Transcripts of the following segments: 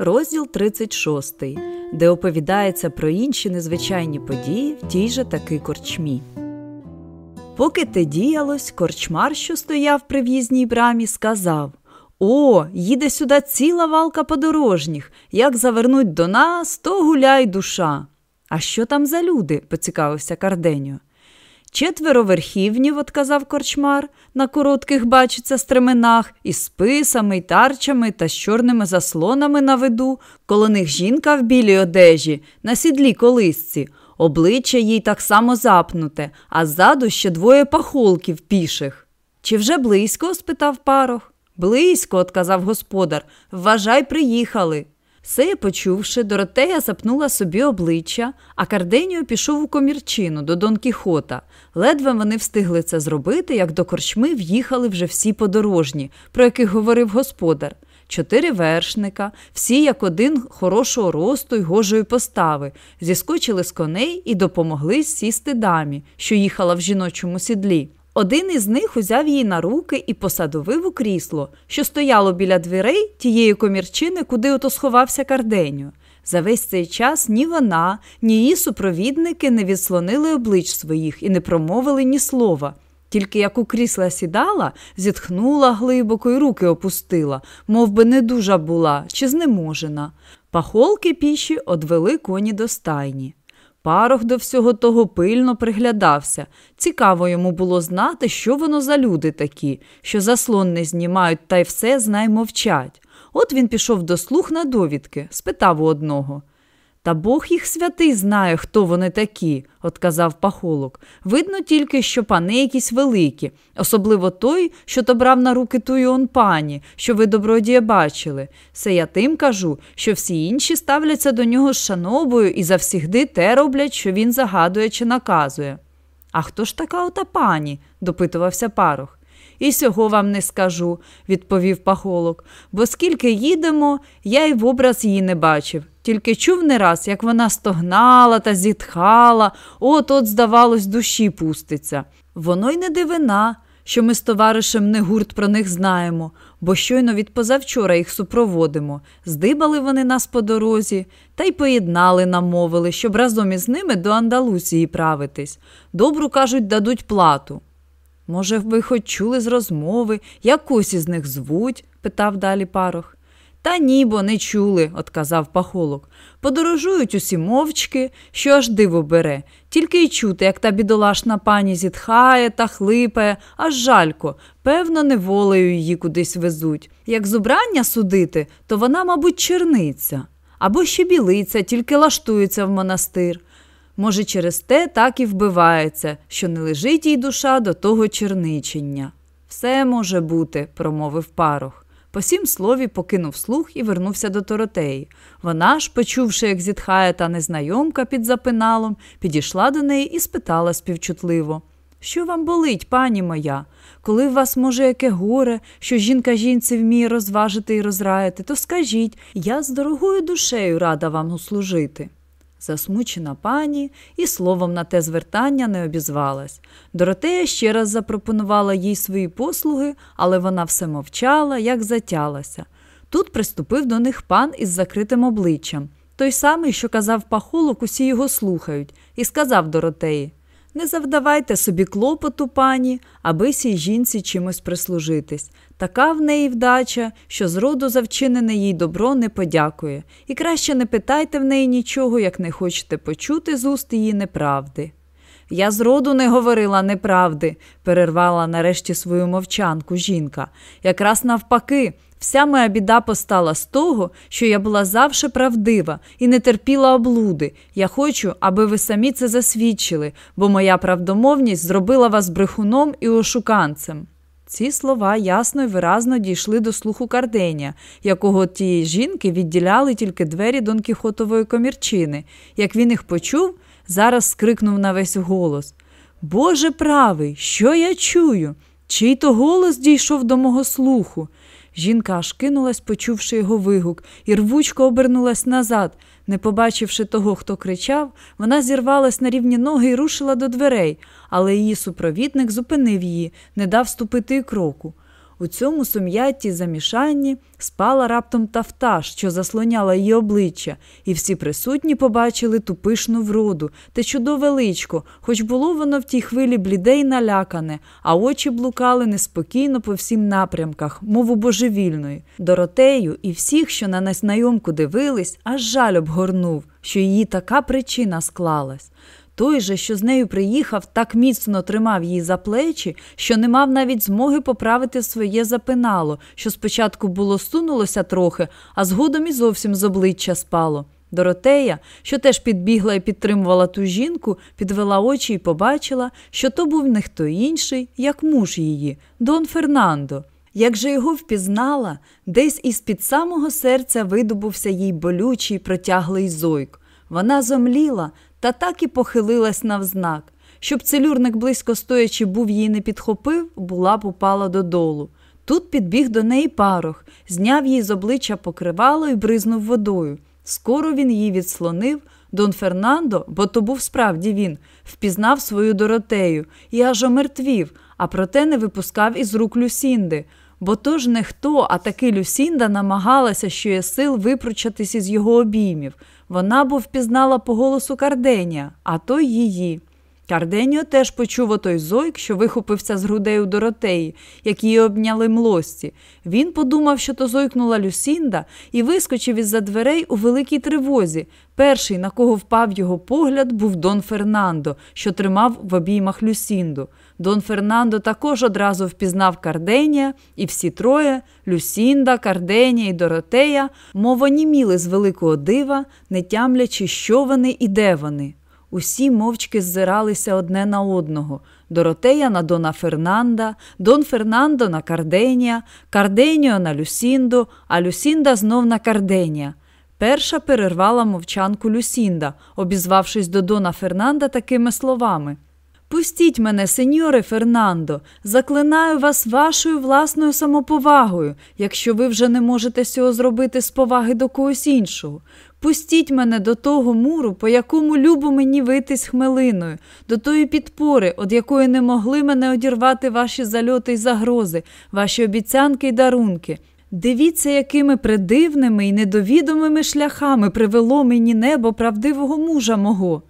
розділ 36, де оповідається про інші незвичайні події в тій же таки корчмі. Поки те діялось, корчмар, що стояв при в'їзній брамі, сказав О, їде сюди ціла валка подорожніх. Як завернуть до нас, то гуляй душа. А що там за люди? поцікавився Карденьо. Четверо верхівнів, отказав корчмар, на коротких бачиться стременах, із списами й тарчами та з чорними заслонами на виду, коло них жінка в білій одежі, на сідлі колисці, обличчя їй так само запнуте, а ззаду ще двоє пахолків піших. Чи вже близько? спитав парох. Близько, отказав господар. Вважай, приїхали. Сея, почувши, Доротея запнула собі обличчя, а Карденіо пішов у комірчину до Дон Кіхота. Ледве вони встигли це зробити, як до корчми в'їхали вже всі подорожні, про яких говорив господар. Чотири вершника, всі як один хорошого росту й гожої постави, зіскочили з коней і допомогли сісти дамі, що їхала в жіночому сідлі. Один із них узяв її на руки і посадовив у крісло, що стояло біля дверей тієї комірчини, куди ото сховався карденю. За весь цей час ні вона, ні її супровідники не відслонили облич своїх і не промовили ні слова. Тільки як у крісла сідала, зітхнула глибоко і руки опустила, мов би не дуже була чи знеможена. Пахолки піші одвели коні до стайні. Парох до всього того пильно приглядався. Цікаво йому було знати, що воно за люди такі, що заслон не знімають та й все знай мовчать. От він пішов до слух на довідки, спитав у одного. Та Бог їх святий знає, хто вони такі, отказав пахолок. Видно тільки, що пани якісь великі, особливо той, що то брав на руки тую он пані, що ви добродія бачили. Це я тим кажу, що всі інші ставляться до нього з шановою і завсігди те роблять, що він загадує чи наказує. А хто ж така ота пані? допитувався парох. І сього вам не скажу, відповів пахолок, бо скільки їдемо, я й в образ її не бачив. Тільки чув не раз, як вона стогнала та зітхала, от от, здавалось, душі пуститься. Воно й не дивина, що ми з товаришем не гурт про них знаємо, бо щойно від позавчора їх супроводимо. Здибали вони нас по дорозі та й поєднали, намовили, щоб разом із ними до Андалусії правитись. Добру, кажуть, дадуть плату. Може, ви хоч чули з розмови, якусь із них звуть? питав далі парох. Та ні, бо не чули, отказав пахолок. Подорожують усі мовчки, що аж диво бере, тільки й чути, як та бідолашна пані зітхає та хлипає, аж жалько, певно, неволею її кудись везуть. Як з убрання судити, то вона, мабуть, черниця. Або ще білиця, тільки лаштується в монастир. Може, через те так і вбивається, що не лежить їй душа до того черничення. Все може бути, промовив парох. По сім слові покинув слух і вернувся до Торотеї. Вона ж, почувши, як зітхає та незнайомка під запиналом, підійшла до неї і спитала співчутливо Що вам болить, пані моя? Коли в вас, може, яке горе, що жінка жінці вміє розважити і розраяти, то скажіть я з дорогою душею рада вам услужити. Засмучена пані і словом на те звертання не обізвалась. Доротея ще раз запропонувала їй свої послуги, але вона все мовчала, як затялася. Тут приступив до них пан із закритим обличчям, той самий, що казав пахолок, усі його слухають, і сказав Доротеї не завдавайте собі клопоту, пані, аби сій жінці чимось прислужитись. Така в неї вдача, що зроду за вчинене їй добро не подякує, і краще не питайте в неї нічого, як не хочете почути з уст її неправди. Я зроду не говорила неправди, перервала нарешті свою мовчанку жінка. Якраз навпаки, вся моя біда постала з того, що я була завше правдива і не терпіла облуди. Я хочу, аби ви самі це засвідчили, бо моя правдомовність зробила вас брехуном і ошуканцем. Ці слова ясно і виразно дійшли до слуху Карденія, якого тієї жінки відділяли тільки двері Дон Кіхотової комірчини. Як він їх почув, зараз скрикнув на весь голос Боже правий, що я чую? Чий то голос дійшов до мого слуху? Жінка аж кинулась, почувши його вигук, і рвучко обернулась назад. Не побачивши того, хто кричав, вона зірвалась на рівні ноги і рушила до дверей, але її супровідник зупинив її, не дав ступити кроку. У цьому сум'ятті замішанні спала раптом тафта, що заслоняла її обличчя, і всі присутні побачили ту пишну вроду, те чудове личко, хоч було воно в тій хвилі бліде й налякане, а очі блукали неспокійно по всім напрямках, мову божевільної. Доротею і всіх, що на незнайомку дивились, аж жаль обгорнув, що її така причина склалась. Той же, що з нею приїхав, так міцно тримав її за плечі, що не мав навіть змоги поправити своє запинало, що спочатку було сунулося трохи, а згодом і зовсім з обличчя спало. Доротея, що теж підбігла і підтримувала ту жінку, підвела очі і побачила, що то був не хто інший, як муж її, Дон Фернандо. Як же його впізнала, десь із під самого серця видобувся їй болючий протяглий зойк. Вона зомліла та так і похилилась навзнак. Щоб целюрник близько стоячи був її не підхопив, була б упала додолу. Тут підбіг до неї парох, зняв їй з обличчя покривало і бризнув водою. Скоро він її відслонив. Дон Фернандо, бо то був справді він, впізнав свою доротею і аж омертвів, а проте не випускав із рук Люсінди. Бо то ж не хто, а таки Люсінда намагалася, що є сил випручатись із його обіймів. Вона бо впізнала по голосу Карденія, а той її. Карденіо теж почув отой зойк, що вихопився з грудей у Доротеї, як її обняли млості. Він подумав, що то зойкнула Люсінда, і вискочив із за дверей у великій тривозі. Перший, на кого впав його погляд, був Дон Фернандо, що тримав в обіймах Люсінду. Дон Фернандо також одразу впізнав Карденія, і всі троє Люсінда, Карденія і Доротея, мов оніміли з великого дива, не тямлячи, що вони і де вони. Усі мовчки ззиралися одне на одного. Доротея на Дона Фернанда, Дон Фернандо на Карденія, Карденіо на Люсінду, а Люсінда знов на Карденія. Перша перервала мовчанку Люсінда, обізвавшись до Дона Фернанда такими словами. Пустіть мене, сеньоре Фернандо, заклинаю вас вашою власною самоповагою, якщо ви вже не можете цього зробити з поваги до когось іншого. Пустіть мене до того муру, по якому любо мені витись хмелиною, до тої підпори, від якої не могли мене одірвати ваші зальоти й загрози, ваші обіцянки й дарунки. Дивіться, якими придивними й недовідомими шляхами привело мені небо правдивого мужа мого.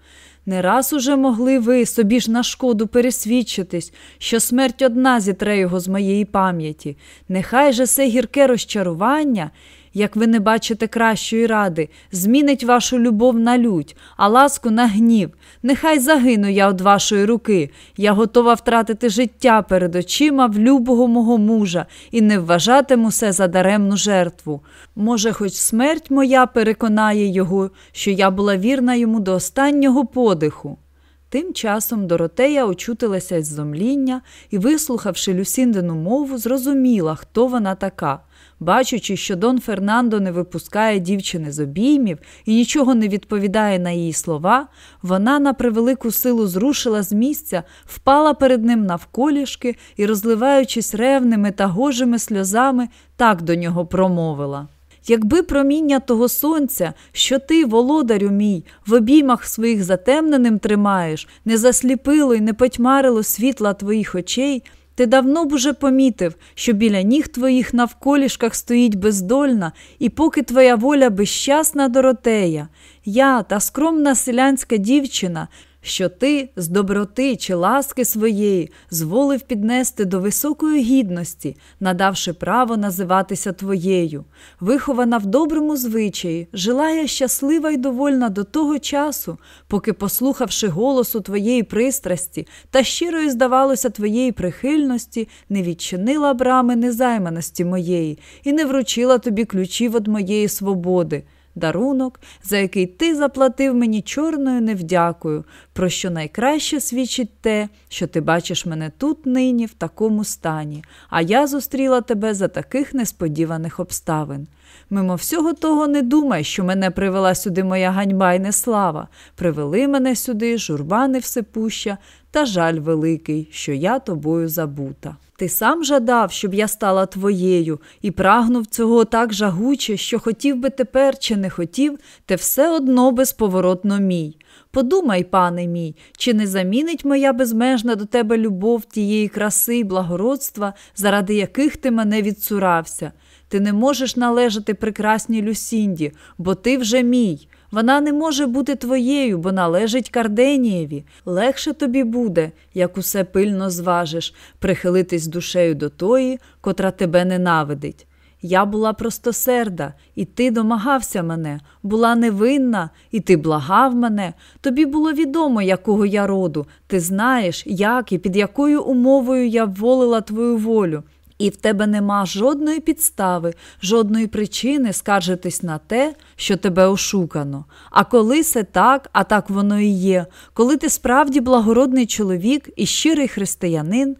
Не раз уже могли ви собі ж на шкоду пересвідчитись, що смерть одна зітре його з моєї пам'яті. Нехай же це гірке розчарування як ви не бачите кращої ради, змінить вашу любов на лють, а ласку на гнів. Нехай загину я від вашої руки. Я готова втратити життя перед очима в любого мого мужа і не вважатиму все за даремну жертву. Може, хоч смерть моя переконає його, що я була вірна йому до останнього подиху. Тим часом Доротея очутилася з зомління і, вислухавши Люсіндину мову, зрозуміла, хто вона така. Бачучи, що Дон Фернандо не випускає дівчини з обіймів і нічого не відповідає на її слова, вона на превелику силу зрушила з місця, впала перед ним навколішки і, розливаючись ревними та гожими сльозами, так до нього промовила. Якби проміння того сонця, що ти, володарю мій, в обіймах своїх затемненим тримаєш, не засліпило й не потьмарило світла твоїх очей, ти давно б уже помітив, що біля ніг твоїх навколішках стоїть бездольна, і поки твоя воля безщасна Доротея, я та скромна селянська дівчина, що ти з доброти чи ласки своєї зволив піднести до високої гідності, надавши право називатися твоєю, вихована в доброму звичаї, жила я щаслива й довольна до того часу, поки, послухавши голосу твоєї пристрасті та щирою, здавалося, твоєї прихильності, не відчинила брами незайманості моєї і не вручила тобі ключів від моєї свободи дарунок, за який ти заплатив мені чорною невдякою, про що найкраще свідчить те, що ти бачиш мене тут нині в такому стані, а я зустріла тебе за таких несподіваних обставин. Мимо всього того не думай, що мене привела сюди моя ганьба й неслава. Привели мене сюди, журба невсипуща, та жаль великий, що я тобою забута. Ти сам жадав, щоб я стала твоєю, і прагнув цього так жагуче, що хотів би тепер чи не хотів, те все одно безповоротно мій. Подумай, пане мій, чи не замінить моя безмежна до тебе любов тієї краси і благородства, заради яких ти мене відсурався? Ти не можеш належати прекрасній Люсінді, бо ти вже мій. Вона не може бути твоєю, бо належить Карденієві. Легше тобі буде, як усе пильно зважиш, прихилитись душею до тої, котра тебе ненавидить. Я була простосерда, і ти домагався мене, була невинна, і ти благав мене. Тобі було відомо, якого я роду. Ти знаєш, як і під якою умовою я вволила твою волю. І в тебе нема жодної підстави, жодної причини скаржитись на те, що тебе ошукано. А коли це так, а так воно і є, коли ти справді благородний чоловік і щирий християнин,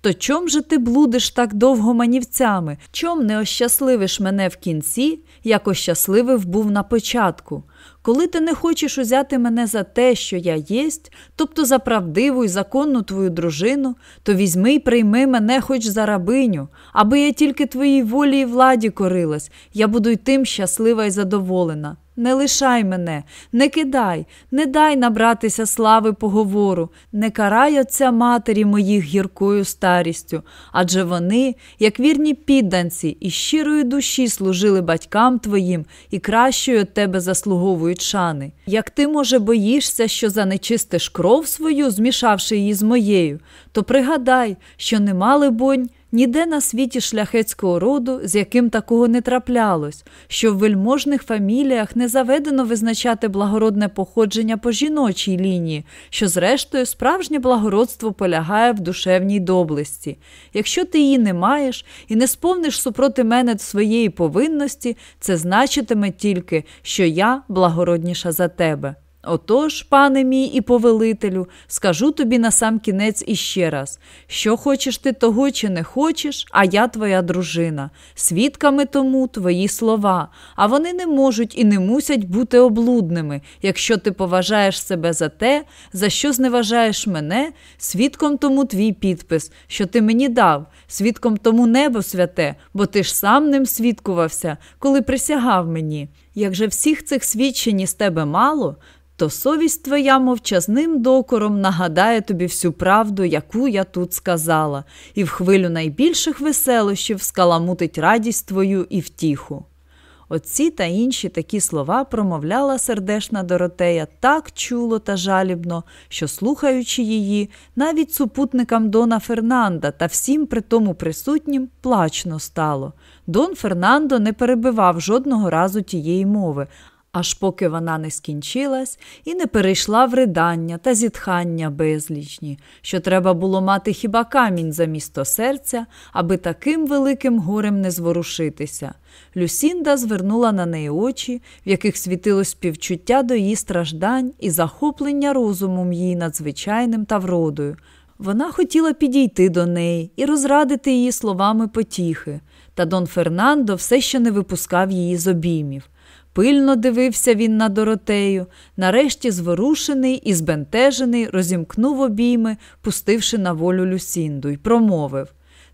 то чом же ти блудиш так довго манівцями? Чом не ощасливиш мене в кінці, як ощасливив був на початку? Коли ти не хочеш узяти мене за те, що я єсть, тобто за правдиву і законну твою дружину, то візьми й прийми мене хоч за рабиню, аби я тільки твоїй волі і владі корилась, я буду й тим щаслива і задоволена. Не лишай мене, не кидай, не дай набратися слави поговору, не карай отця матері моїх гіркою старістю, адже вони, як вірні підданці, і щирої душі служили батькам твоїм і кращою от тебе заслуговують шани. Як ти, може, боїшся, що занечистиш кров свою, змішавши її з моєю, то пригадай, що не мали бонь. Ніде на світі шляхетського роду, з яким такого не траплялось, що в вельможних фаміліях не заведено визначати благородне походження по жіночій лінії, що, зрештою, справжнє благородство полягає в душевній доблесті. Якщо ти її не маєш і не сповниш супроти мене своєї повинності, це значитиме тільки, що я благородніша за тебе. Отож, пане мій і повелителю, скажу тобі на сам кінець іще раз, що хочеш ти того, чи не хочеш, а я твоя дружина. Свідками тому твої слова, а вони не можуть і не мусять бути облудними, якщо ти поважаєш себе за те, за що зневажаєш мене, свідком тому твій підпис, що ти мені дав, свідком тому небо святе, бо ти ж сам ним свідкувався, коли присягав мені. Як же всіх цих свідчень із тебе мало, то совість твоя мовчазним докором нагадає тобі всю правду, яку я тут сказала, і в хвилю найбільших веселощів скаламутить радість твою і втіху. Оці та інші такі слова промовляла сердешна Доротея так чуло та жалібно, що, слухаючи її, навіть супутникам Дона Фернанда та всім при тому присутнім плачно стало. Дон Фернандо не перебивав жодного разу тієї мови аж поки вона не скінчилась і не перейшла в ридання та зітхання безлічні, що треба було мати хіба камінь за місто серця, аби таким великим горем не зворушитися. Люсінда звернула на неї очі, в яких світилось співчуття до її страждань і захоплення розумом її надзвичайним та вродою. Вона хотіла підійти до неї і розрадити її словами потіхи, та Дон Фернандо все ще не випускав її з обіймів. Пильно дивився він на Доротею, нарешті зворушений і збентежений, розімкнув обійми, пустивши на волю Люсінду, й промовив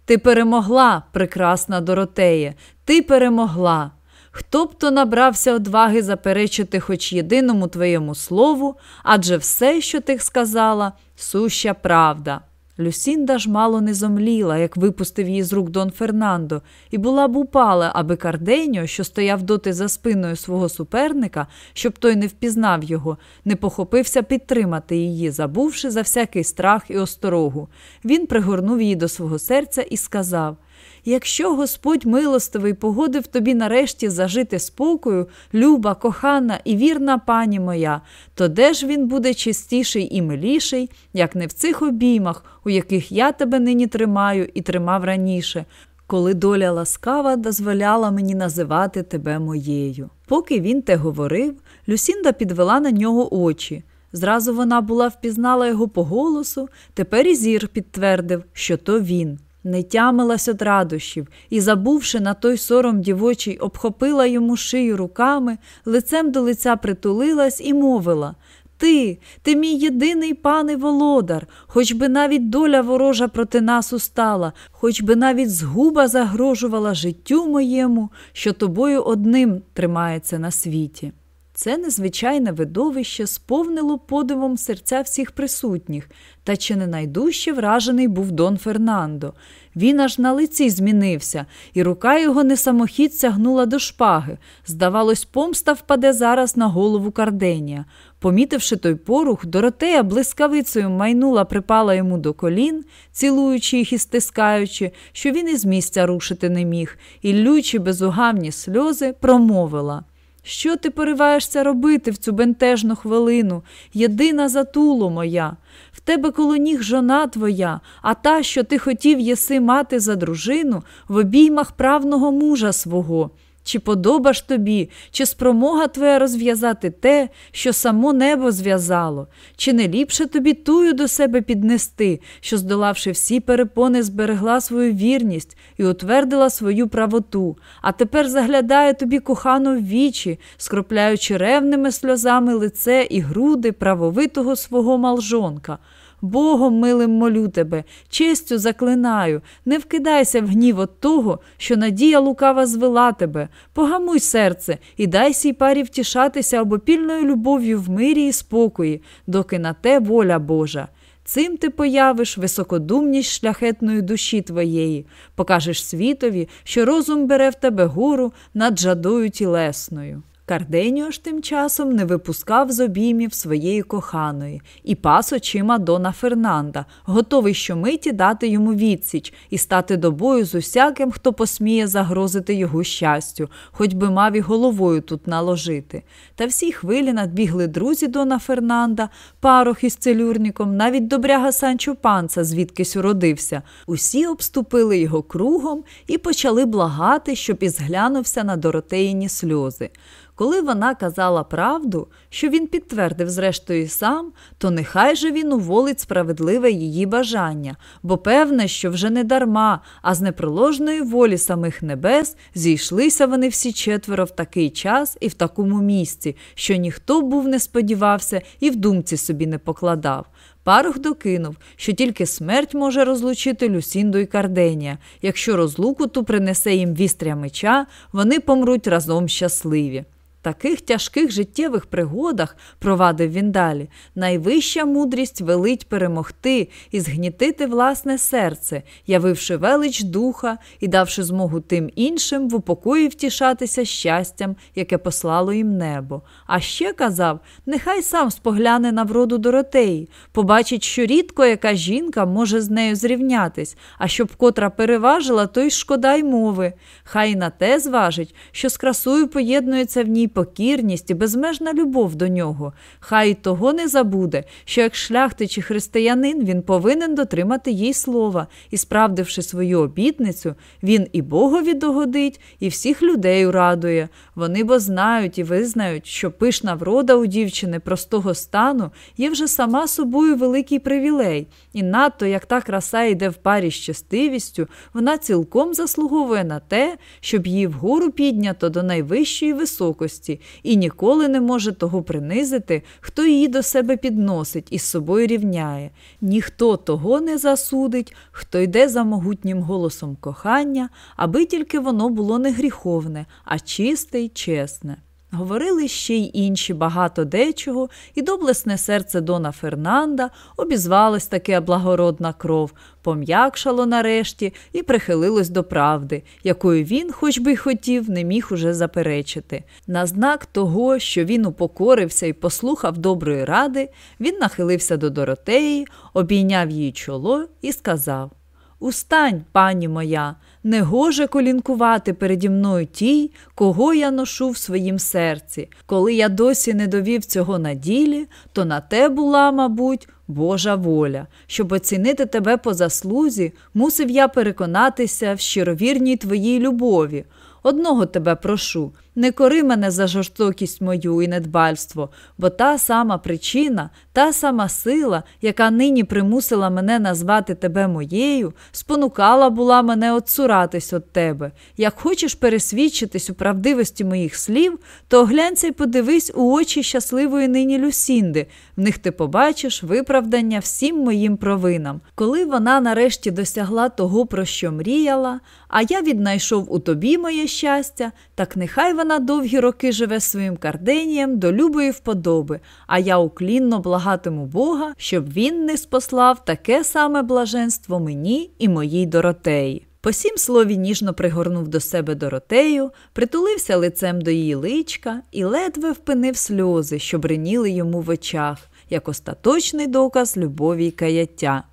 Ти перемогла, прекрасна Доротея, ти перемогла. Хто б то набрався одваги заперечити хоч єдиному твоєму слову, адже все, що ти сказала, суща правда. Люсінда ж мало не зомліла, як випустив її з рук Дон Фернандо, і була б упала, аби Карденьо, що стояв доти за спиною свого суперника, щоб той не впізнав його, не похопився підтримати її, забувши за всякий страх і осторогу. Він пригорнув її до свого серця і сказав Якщо Господь милостивий погодив тобі нарешті зажити спокою, люба, кохана і вірна пані моя, то де ж він буде чистіший і миліший, як не в цих обіймах, у яких я тебе нині тримаю і тримав раніше, коли доля ласкава дозволяла мені називати тебе моєю. Поки він те говорив, Люсінда підвела на нього очі. Зразу вона була впізнала його по голосу, тепер і зір підтвердив, що то він не тямилась од радощів і, забувши на той сором дівочий, обхопила йому шию руками, лицем до лиця притулилась і мовила Ти, ти мій єдиний пане володар, хоч би навіть доля ворожа проти нас устала, хоч би навіть згуба загрожувала життю моєму, що тобою одним тримається на світі. Це незвичайне видовище сповнило подивом серця всіх присутніх, та чи не найдужче вражений був Дон Фернандо. Він аж на лиці змінився, і рука його несамохід сягнула до шпаги. Здавалось, помста впаде зараз на голову Карденія. Помітивши той порух, Доротея блискавицею майнула, припала йому до колін, цілуючи їх і стискаючи, що він із місця рушити не міг, і лючи безугавні сльози, промовила. Що ти пориваєшся робити в цю бентежну хвилину? Єдина затуло моя. В тебе коло ніг жона твоя, а та, що ти хотів єси мати за дружину, в обіймах правного мужа свого. Чи подоба ж тобі, чи спромога твоя розв'язати те, що само небо зв'язало, чи не ліпше тобі тую до себе піднести, що, здолавши всі перепони, зберегла свою вірність і утвердила свою правоту, а тепер заглядає тобі кохану в вічі, скропляючи ревними сльозами лице і груди правовитого свого малжонка. Богом милим молю тебе, честю заклинаю, не вкидайся в гнів от того, що надія лукава звела тебе, погамуй серце і дай сій парі втішатися обопільною любов'ю в мирі і спокої, доки на те воля Божа. Цим ти появиш високодумність шляхетної душі твоєї, покажеш світові, що розум бере в тебе гору над жадою тілесною. Карденіо ж тим часом не випускав з обіймів своєї коханої і пас очима Дона Фернанда, готовий щомиті дати йому відсіч і стати до бою з усяким, хто посміє загрозити його щастю, хоч би мав і головою тут наложити. Та всі хвилі надбігли друзі Дона Фернанда, парох із целюрником, навіть добряга Санчо Панца, звідкись уродився. Усі обступили його кругом і почали благати, щоб і зглянувся на Доротеїні сльози. Коли вона казала правду, що він підтвердив, зрештою, сам, то нехай же він уволить справедливе її бажання, бо певне, що вже не дарма, а з непроложної волі самих небес зійшлися вони всі четверо в такий час і в такому місці, що ніхто був не сподівався і в думці собі не покладав. Парух докинув, що тільки смерть може розлучити Люсінду і Карденія. Якщо розлуку ту принесе їм вістря меча, вони помруть разом щасливі таких тяжких життєвих пригодах, провадив він далі, найвища мудрість велить перемогти і згнітити власне серце, явивши велич духа і давши змогу тим іншим в упокої втішатися щастям, яке послало їм небо. А ще казав, нехай сам спогляне на вроду Доротеї, побачить, що рідко яка жінка може з нею зрівнятись, а щоб котра переважила, то й шкода й мови. Хай на те зважить, що з красою поєднується в ній покірність і безмежна любов до нього. Хай того не забуде, що як шляхтич і християнин він повинен дотримати їй слова і, справдивши свою обітницю, він і Богові догодить, і всіх людей урадує. Вони бо знають і визнають, що пишна врода у дівчини простого стану є вже сама собою великий привілей, і надто як та краса йде в парі з щастивістю, вона цілком заслуговує на те, щоб її вгору піднято до найвищої високості гідності і ніколи не може того принизити, хто її до себе підносить і з собою рівняє. Ніхто того не засудить, хто йде за могутнім голосом кохання, аби тільки воно було не гріховне, а чисте й чесне. Говорили ще й інші багато дечого, і доблесне серце Дона Фернанда обізвалась таке благородна кров, пом'якшало нарешті і прихилилось до правди, якою він, хоч би й хотів, не міг уже заперечити. На знак того, що він упокорився і послухав доброї ради, він нахилився до Доротеї, обійняв її чоло і сказав Устань, пані моя, не гоже колінкувати переді мною тій, кого я ношу в своїм серці. Коли я досі не довів цього на ділі, то на те була, мабуть, Божа воля. Щоб оцінити тебе по заслузі, мусив я переконатися в щировірній твоїй любові. Одного тебе прошу, не кори мене за жорстокість мою і недбальство, бо та сама причина, та сама сила, яка нині примусила мене назвати тебе моєю, спонукала була мене отсуратись від тебе. Як хочеш пересвідчитись у правдивості моїх слів, то оглянься й подивись у очі щасливої нині Люсінди. В них ти побачиш виправдання всім моїм провинам. Коли вона нарешті досягла того, про що мріяла, а я віднайшов у тобі моє щастя, так нехай вона довгі роки живе своїм карденієм до любої вподоби, а я уклінно благатиму Бога, щоб він не спослав таке саме блаженство мені і моїй Доротеї. По сім слові ніжно пригорнув до себе Доротею, притулився лицем до її личка і ледве впинив сльози, що бриніли йому в очах, як остаточний доказ любові й каяття.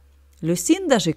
Люсінда ж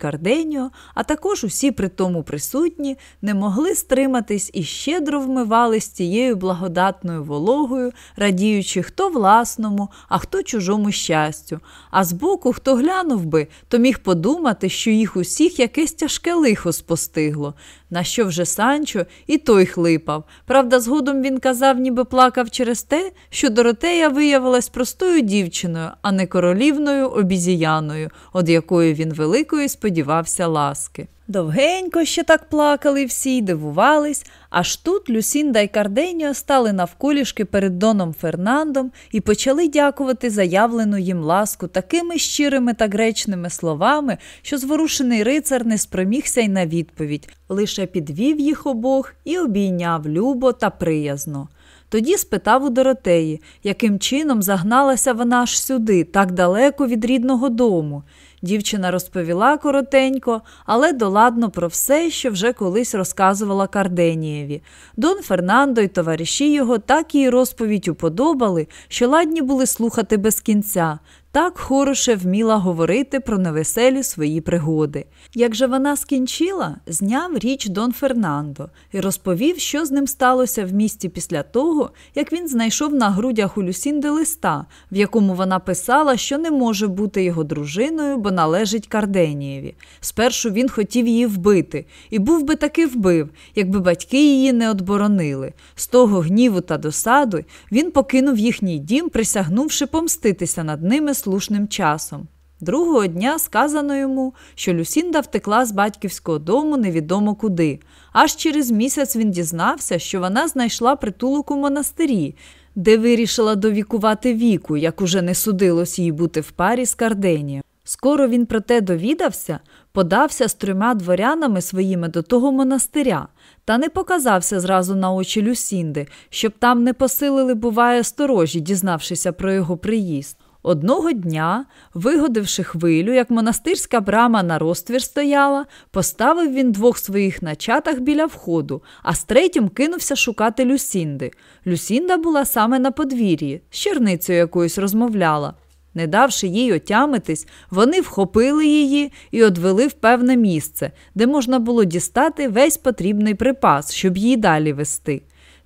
а також усі при тому присутні, не могли стриматись і щедро вмивались тією благодатною вологою, радіючи хто власному, а хто чужому щастю. А збоку, хто глянув би, то міг подумати, що їх усіх якесь тяжке лихо спостигло. На що вже Санчо і той хлипав. Правда, згодом він казав, ніби плакав через те, що Доротея виявилась простою дівчиною, а не королівною обізіяною, од якої він великої сподівався ласки. Довгенько ще так плакали всі й дивувались, аж тут Люсінда й Карденіо стали навколішки перед Доном Фернандом і почали дякувати заявлену їм ласку такими щирими та гречними словами, що зворушений рицар не спромігся й на відповідь, лише підвів їх обох і обійняв любо та приязно. Тоді спитав у Доротеї, яким чином загналася вона аж сюди, так далеко від рідного дому. Дівчина розповіла коротенько, але доладно про все, що вже колись розказувала Карденієві. Дон Фернандо й товариші його так її розповідь уподобали, що ладні були слухати без кінця. Так хороше вміла говорити про невеселі свої пригоди. Як же вона скінчила, зняв річ Дон Фернандо і розповів, що з ним сталося в місті після того, як він знайшов на грудях у Люсінди листа, в якому вона писала, що не може бути його дружиною, бо належить Карденієві. Спершу він хотів її вбити, і був би таки вбив, якби батьки її не отборонили. З того гніву та досаду він покинув їхній дім, присягнувши помститися над ними слушним часом. Другого дня сказано йому, що Люсінда втекла з батьківського дому невідомо куди. Аж через місяць він дізнався, що вона знайшла притулок у монастирі, де вирішила довікувати віку, як уже не судилось їй бути в парі з Карденієм. Скоро він про те довідався, подався з трьома дворянами своїми до того монастиря, та не показався зразу на очі Люсінди, щоб там не посилили, буває, сторожі, дізнавшися про його приїзд. Одного дня, вигодивши хвилю, як монастирська брама на розтвір стояла, поставив він двох своїх начатах біля входу, а з третім кинувся шукати Люсінди. Люсінда була саме на подвір'ї, з черницею якоюсь розмовляла. Не давши їй отямитись, вони вхопили її і одвели в певне місце, де можна було дістати весь потрібний припас, щоб її далі вести.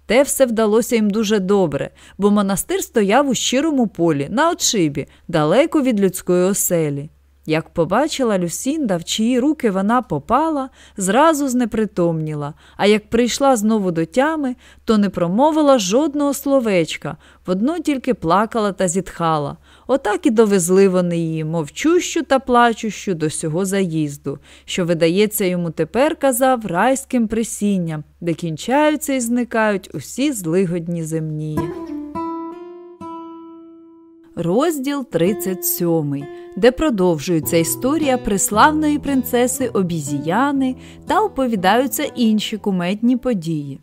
Те все вдалося їм дуже добре, бо монастир стояв у щирому полі, на очибі, далеко від людської оселі. Як побачила Люсінда, в чиї руки вона попала, зразу знепритомніла, а як прийшла знову до тями, то не промовила жодного словечка, водно тільки плакала та зітхала. Отак і довезли вони її, мовчущу та плачущу до сього заїзду, що, видається, йому тепер казав райським присінням, де кінчаються і зникають усі злигодні земні. Розділ 37, де продовжується історія преславної принцеси Обізіяни та оповідаються інші куметні події.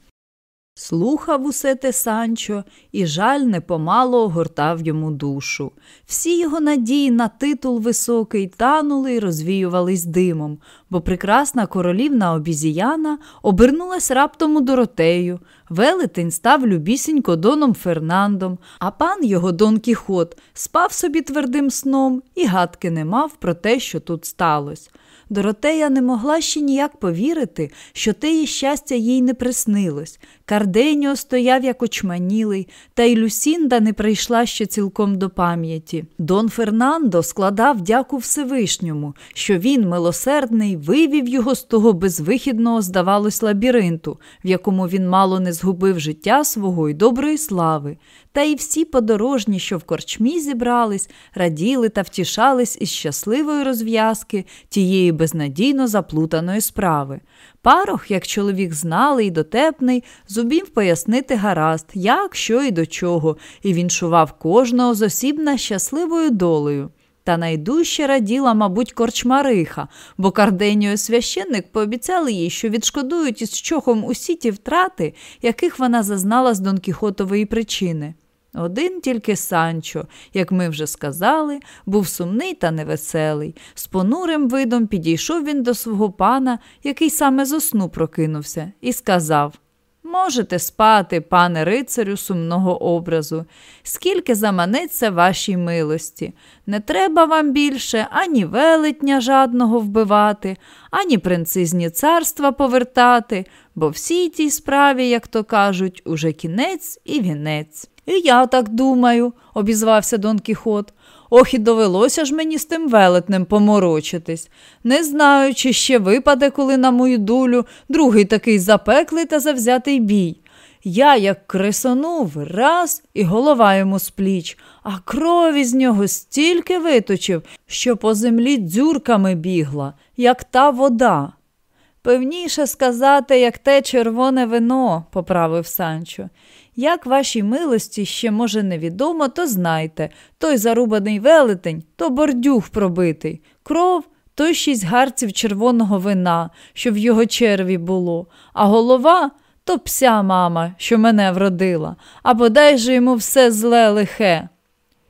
Слухав усе те Санчо, і жаль непомало огортав йому душу. Всі його надії на титул високий танули й розвіювались димом, бо прекрасна королівна обізіяна обернулась раптом у Доротею. Велетень став любісінько доном Фернандом, а пан його Дон Кіхот спав собі твердим сном і гадки не мав про те, що тут сталося. Доротея не могла ще ніяк повірити, що теє щастя їй не приснилось. Карденіо стояв як очманілий, та й Люсінда не прийшла ще цілком до пам'яті. Дон Фернандо складав дяку Всевишньому, що він, милосердний, вивів його з того безвихідного, здавалось, лабіринту, в якому він мало не згубив життя свого й доброї слави. Та й всі подорожні, що в корчмі зібрались, раділи та втішались із щасливої розв'язки тієї безнадійно заплутаної справи. Парох, як чоловік зналий, дотепний, зубів пояснити гаразд, як, що і до чого, і віншував кожного з осібна щасливою долею. Та найдужче раділа, мабуть, корчмариха, бо Карденіо священник пообіцяли їй, що відшкодують із чохом усі ті втрати, яких вона зазнала з Дон Кіхотової причини. Один тільки Санчо, як ми вже сказали, був сумний та невеселий. З понурим видом підійшов він до свого пана, який саме з сну прокинувся, і сказав Можете спати, пане рицарю сумного образу, скільки заманеться вашій милості. Не треба вам більше ані велетня жадного вбивати, ані принцизні царства повертати, бо всій тій справі, як то кажуть, уже кінець і вінець. І я так думаю, обізвався Дон Кіхот. Ох, і довелося ж мені з тим велетнем поморочитись. Не знаю, чи ще випаде, коли на мою долю другий такий запеклий та завзятий бій. Я, як кресонув, раз і голова йому з пліч, а крові з нього стільки виточив, що по землі дзюрками бігла, як та вода. Певніше сказати, як те червоне вино, поправив Санчо. Як вашій милості ще, може, невідомо, то знайте той зарубаний велетень, то бордюг пробитий, кров то шість гарців червоного вина, що в його черві було, а голова то пся мама, що мене вродила, а бодай же йому все зле лихе.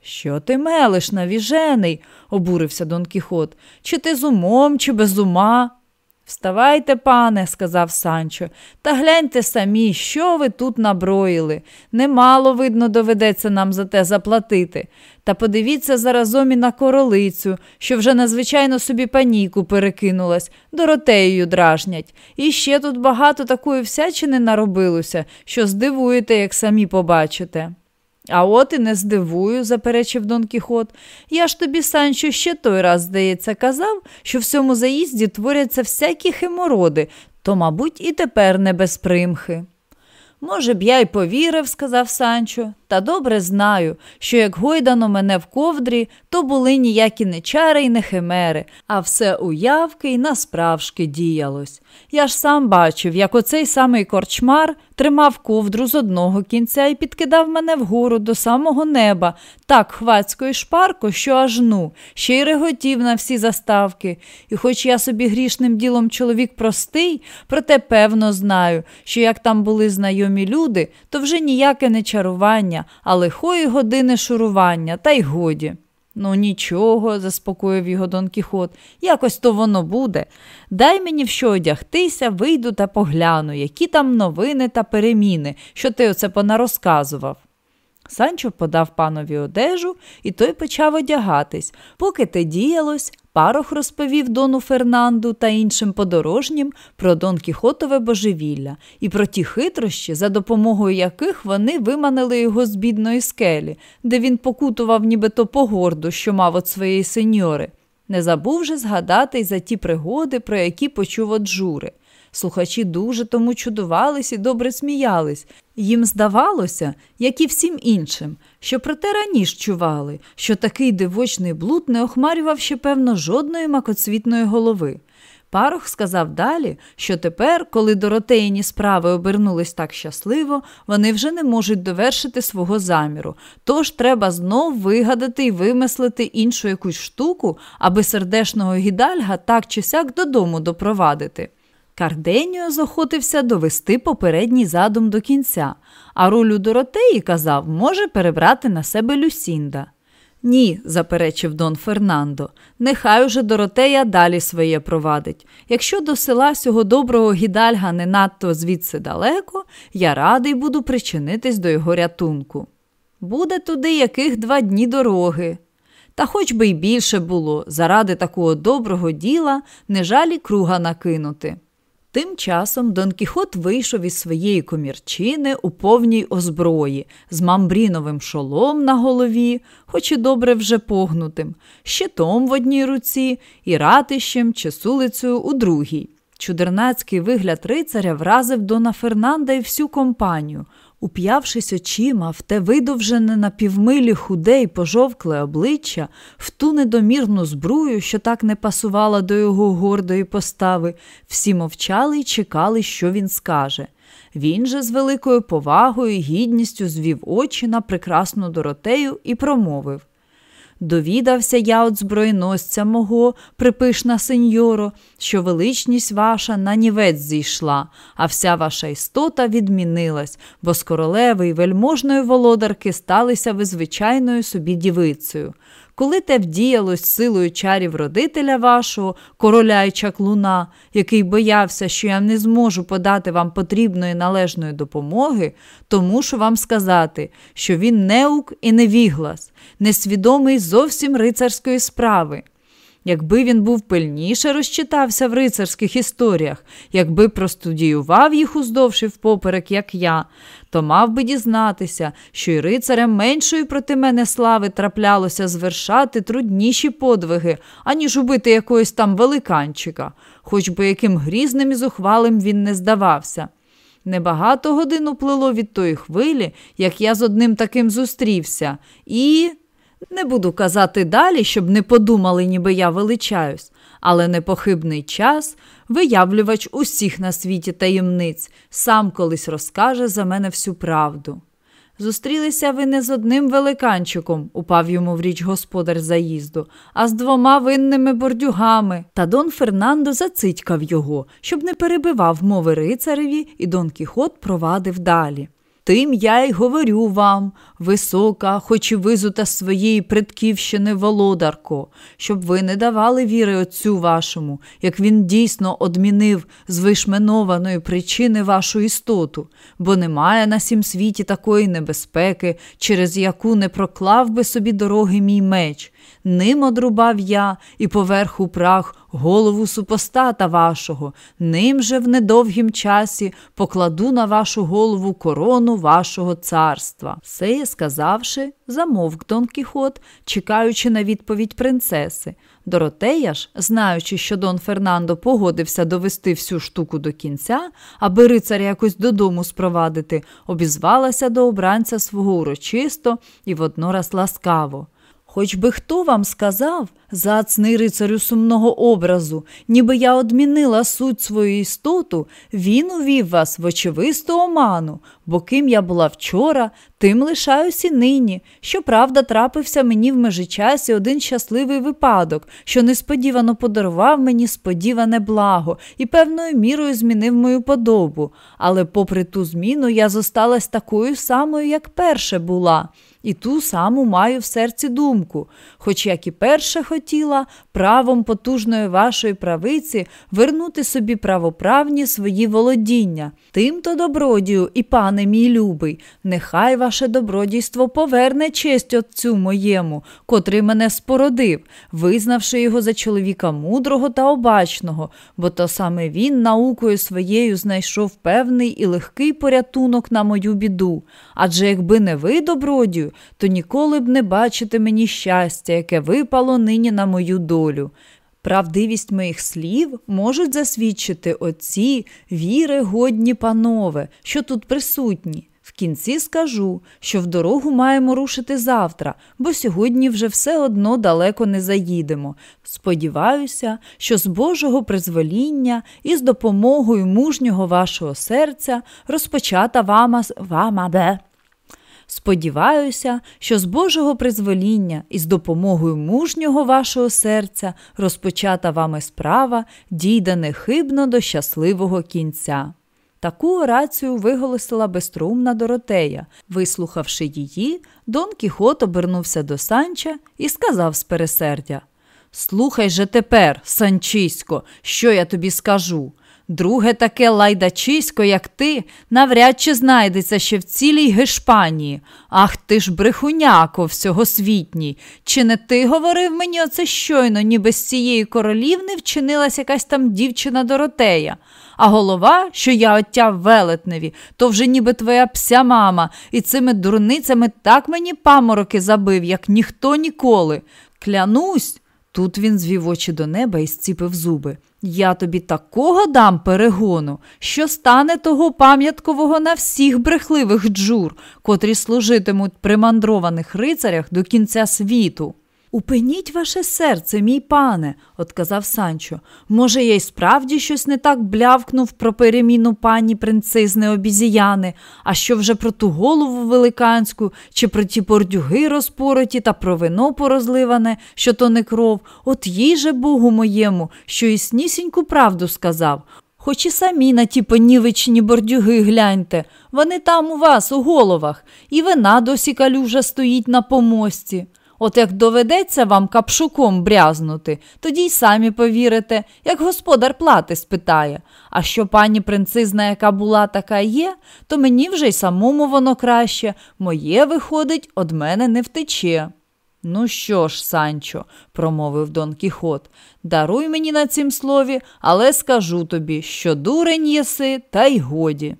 Що ти мелиш, навіжений? обурився Дон Кіхот. Чи ти з умом, чи без ума? Вставайте, пане, сказав Санчо, та гляньте самі, що ви тут наброїли. Немало, видно, доведеться нам за те заплатити. Та подивіться заразом і на королицю, що вже надзвичайно собі паніку перекинулась, доротеєю дражнять. І ще тут багато такої всячини наробилося, що здивуєте, як самі побачите. А от і не здивую, заперечив Дон Кіхот. Я ж тобі, Санчо, ще той раз, здається, казав, що в цьому заїзді творяться всякі химороди, то, мабуть, і тепер не без примхи. Може б, я й повірив, сказав Санчо, та добре знаю, що як гойдано мене в ковдрі, то були ніякі не чари й не химери, а все уявки й насправжки діялось. Я ж сам бачив, як оцей самий корчмар тримав ковдру з одного кінця і підкидав мене вгору до самого неба, так хвацько і шпарко, що аж ну, ще й реготів на всі заставки. І хоч я собі грішним ділом чоловік простий, проте певно знаю, що як там були знайомі люди, то вже ніяке не чарування, а лихої години шурування, та й годі. Ну, нічого, заспокоїв його Дон Кіхот, якось то воно буде. Дай мені в що одягтися, вийду та погляну, які там новини та переміни, що ти оце понарозказував. Санчо подав панові одежу, і той почав одягатись. Поки те діялось, парох розповів дону Фернанду та іншим подорожнім про Дон Кіхотове божевілля і про ті хитрощі, за допомогою яких вони виманили його з бідної скелі, де він покутував нібито погорду, що мав от своєї сеньори. Не забув же згадати й за ті пригоди, про які почув от жури. Слухачі дуже тому чудувались і добре сміялись. Їм здавалося, як і всім іншим, що проте раніше чували, що такий дивочний блуд не охмарював ще, певно, жодної макоцвітної голови. Парох сказав далі, що тепер, коли доротеїні справи обернулись так щасливо, вони вже не можуть довершити свого заміру. Тож треба знов вигадати і вимислити іншу якусь штуку, аби сердешного гідальга так чи сяк додому допровадити. Карденіо захотився довести попередній задум до кінця, а ролю Доротеї казав, може перебрати на себе Люсінда. Ні, заперечив Дон Фернандо, нехай уже Доротея далі своє провадить. Якщо до села сього доброго гідальга не надто звідси далеко, я радий буду причинитись до його рятунку. Буде туди яких два дні дороги. Та хоч би й більше було, заради такого доброго діла не жалі круга накинути. Тим часом Дон Кіхот вийшов із своєї комірчини у повній озброї, з мамбріновим шолом на голові, хоч і добре вже погнутим, щитом в одній руці і ратищем чи сулицею у другій. Чудернацький вигляд рицаря вразив Дона Фернанда і всю компанію. Уп'явшись очима в те видовжене на півмилі худе й пожовкле обличчя, в ту недомірну збрую, що так не пасувала до його гордої постави, всі мовчали й чекали, що він скаже. Він же з великою повагою і гідністю звів очі на прекрасну доротею і промовив Довідався я от збройносця мого, припишна сеньоро, що величність ваша на нівець зійшла, а вся ваша істота відмінилась, бо з королеви й вельможної володарки сталися ви звичайною собі дівицею. Коли те вдіялось силою чарів родителя вашого, короля й чаклуна, який боявся, що я не зможу подати вам потрібної належної допомоги, то мушу вам сказати, що він неук і невіглас, несвідомий зовсім рицарської справи. Якби він був пильніше розчитався в рицарських історіях, якби простудіював їх уздовж і впоперек, як я, то мав би дізнатися, що й рицарям меншої проти мене слави траплялося звершати трудніші подвиги, аніж убити якогось там великанчика, хоч би яким грізним і зухвалим він не здавався. Небагато годин уплило від тої хвилі, як я з одним таким зустрівся, і. Не буду казати далі, щоб не подумали, ніби я величаюсь, але непохибний час, виявлювач усіх на світі таємниць, сам колись розкаже за мене всю правду. Зустрілися ви не з одним великанчиком, упав йому в річ господар заїзду, а з двома винними бордюгами. Та Дон Фернандо зацитькав його, щоб не перебивав мови рицареві, і Дон Кіхот провадив далі. Тим я й говорю вам, висока, хоч і визута своєї предківщини володарко, щоб ви не давали віри отцю вашому, як він дійсно одмінив з вишменованої причини вашу істоту, бо немає на сім світі такої небезпеки, через яку не проклав би собі дороги мій меч. Ним одрубав я і поверху прах голову супостата вашого, ним же в недовгім часі покладу на вашу голову корону вашого царства. Сеє сказавши, замовк Дон Кіхот, чекаючи на відповідь принцеси. Доротея ж, знаючи, що Дон Фернандо погодився довести всю штуку до кінця, аби рицаря якось додому спровадити, обізвалася до обранця свого урочисто і воднораз ласкаво. Хоч би хто вам сказав, зацний рицарю сумного образу, ніби я одмінила суть свою істоту, він увів вас в очевисту оману, бо ким я була вчора, тим лишаюсь і нині. Щоправда, трапився мені в межичасі один щасливий випадок, що несподівано подарував мені сподіване благо і певною мірою змінив мою подобу. Але, попри ту зміну, я зосталась такою самою, як перше була і ту саму маю в серці думку, хоч як і перше хотіла, правом потужної вашої правиці вернути собі правоправні свої володіння. Тимто добродію і пане мій любий, нехай ваше добродійство поверне честь отцю моєму, котрий мене спородив, визнавши його за чоловіка мудрого та обачного, бо то саме він наукою своєю знайшов певний і легкий порятунок на мою біду. Адже якби не ви, добродію, то ніколи б не бачите мені щастя, яке випало нині на мою долю. Правдивість моїх слів можуть засвідчити оці віри годні панове, що тут присутні. В кінці скажу, що в дорогу маємо рушити завтра, бо сьогодні вже все одно далеко не заїдемо. Сподіваюся, що з Божого призвоління і з допомогою мужнього вашого серця розпочата вама вама де. Сподіваюся, що з Божого призвоління і з допомогою мужнього вашого серця розпочата вами справа дійде нехибно до щасливого кінця. Таку орацію виголосила безструмна Доротея. Вислухавши її, Дон Кіхот обернувся до Санча і сказав з пересердя Слухай же тепер, Санчисько, що я тобі скажу. Друге таке лайдачисько, як ти, навряд чи знайдеться ще в цілій Гешпанії. Ах ти ж брехуняко всьогосвітній. Чи не ти говорив мені оце щойно, ніби з цієї королівни вчинилась якась там дівчина Доротея, а голова, що я оттяв велетневі, то вже ніби твоя пся мама, і цими дурницями так мені памороки забив, як ніхто ніколи. Клянусь. Тут він звів очі до неба і зціпив зуби. Я тобі такого дам перегону, що стане того пам'яткового на всіх брехливих джур, котрі служитимуть при мандрованих рицарях до кінця світу. Упиніть ваше серце, мій пане, отказав Санчо. Може, я й справді щось не так блявкнув про переміну пані принцизни обізіяни, а що вже про ту голову великанську, чи про ті бордюги розпороті та про вино порозливане, що то не кров, от їй же Богу моєму, що і снісіньку правду сказав. Хоч і самі на ті понівечні бордюги гляньте, вони там у вас, у головах, і вина досі калюжа стоїть на помості. От як доведеться вам капшуком брязнути, тоді й самі повірите, як господар плати спитає. А що пані принцизна, яка була, така є, то мені вже й самому воно краще, моє, виходить, од мене не втече. Ну що ж, Санчо, промовив Дон Кіхот, даруй мені на цім слові, але скажу тобі, що дурень єси, та й годі.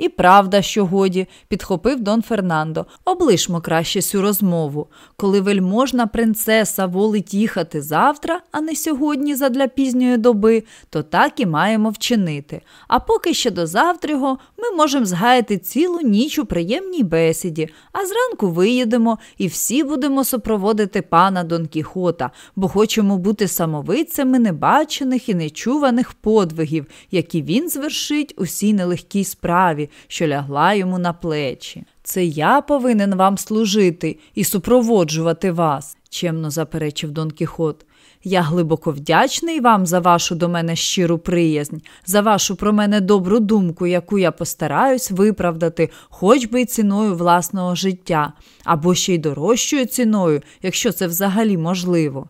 І правда, що годі, підхопив Дон Фернандо. Облишмо краще цю розмову. Коли вельможна принцеса волить їхати завтра, а не сьогодні задля пізньої доби, то так і маємо вчинити. А поки ще до завтрього ми можемо згаяти цілу ніч у приємній бесіді, а зранку виїдемо і всі будемо супроводити пана Дон Кіхота, бо хочемо бути самовицями небачених і нечуваних подвигів, які він звершить у сій нелегкій справі що лягла йому на плечі. Це я повинен вам служити і супроводжувати вас, чемно заперечив Дон Кіхот. Я глибоко вдячний вам за вашу до мене щиру приязнь, за вашу про мене добру думку, яку я постараюсь виправдати, хоч би й ціною власного життя, або ще й дорожчою ціною, якщо це взагалі можливо.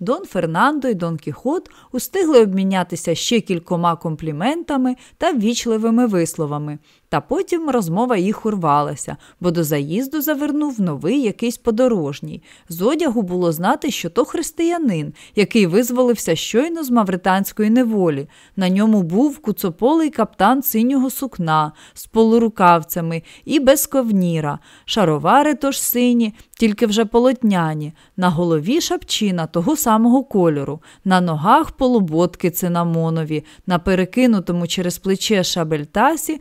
Дон Фернандо і Дон Кіхот устигли обмінятися ще кількома компліментами та ввічливими висловами, та потім розмова їх урвалася, бо до заїзду завернув новий якийсь подорожній. З одягу було знати, що то християнин, який визволився щойно з мавританської неволі. На ньому був куцополий каптан синього сукна з полурукавцями і без ковніра, шаровари тож сині, тільки вже полотняні, на голові шапчина того самого кольору, на ногах полуботки цинамонові, на перекинутому через плече шабельтасі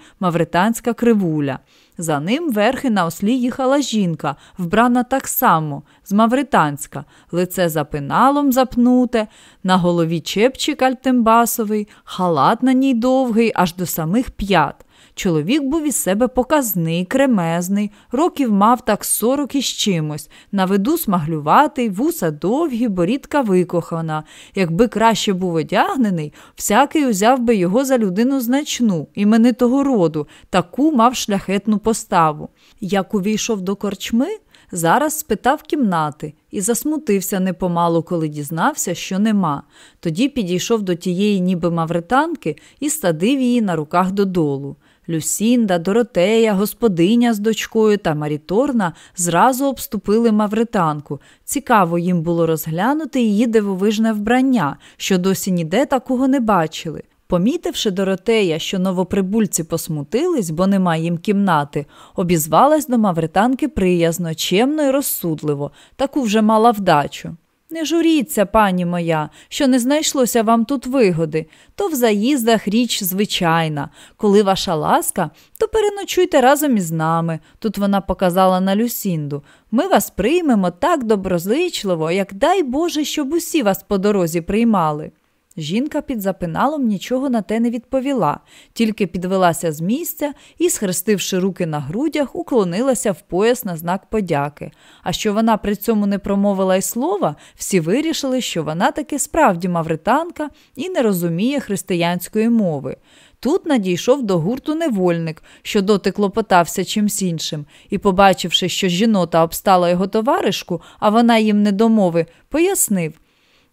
мавританська кривуля. За ним верхи на ослі їхала жінка, вбрана так само, з мавританська, лице запиналом запнуте, на голові чепчик альтембасовий, халат на ній довгий, аж до самих п'ят. Чоловік був із себе показний, кремезний, років мав так сорок із чимось, на виду смаглюватий, вуса довгі, борідка викохана. Якби краще був одягнений, всякий узяв би його за людину значну, іменитого роду, таку мав шляхетну поставу. Як увійшов до корчми, зараз спитав кімнати і засмутився непомалу, коли дізнався, що нема. Тоді підійшов до тієї, ніби мавританки, і стадив її на руках додолу. Люсінда, Доротея, господиня з дочкою та Маріторна зразу обступили мавританку. Цікаво їм було розглянути її дивовижне вбрання, що досі ніде такого не бачили. Помітивши Доротея, що новоприбульці посмутились, бо нема їм кімнати, обізвалась до мавританки приязно, чемно і розсудливо, таку вже мала вдачу. Не журіться, пані моя, що не знайшлося вам тут вигоди, то в заїздах річ звичайна. Коли ваша ласка, то переночуйте разом із нами. Тут вона показала на Люсінду. Ми вас приймемо так доброзичливо, як дай Боже, щоб усі вас по дорозі приймали. Жінка під запиналом нічого на те не відповіла, тільки підвелася з місця і, схрестивши руки на грудях, уклонилася в пояс на знак подяки. А що вона при цьому не промовила й слова, всі вирішили, що вона таки справді мавританка і не розуміє християнської мови. Тут надійшов до гурту невольник, що доти клопотався чимсь іншим, і, побачивши, що жінота обстала його товаришку, а вона їм не домови, пояснив.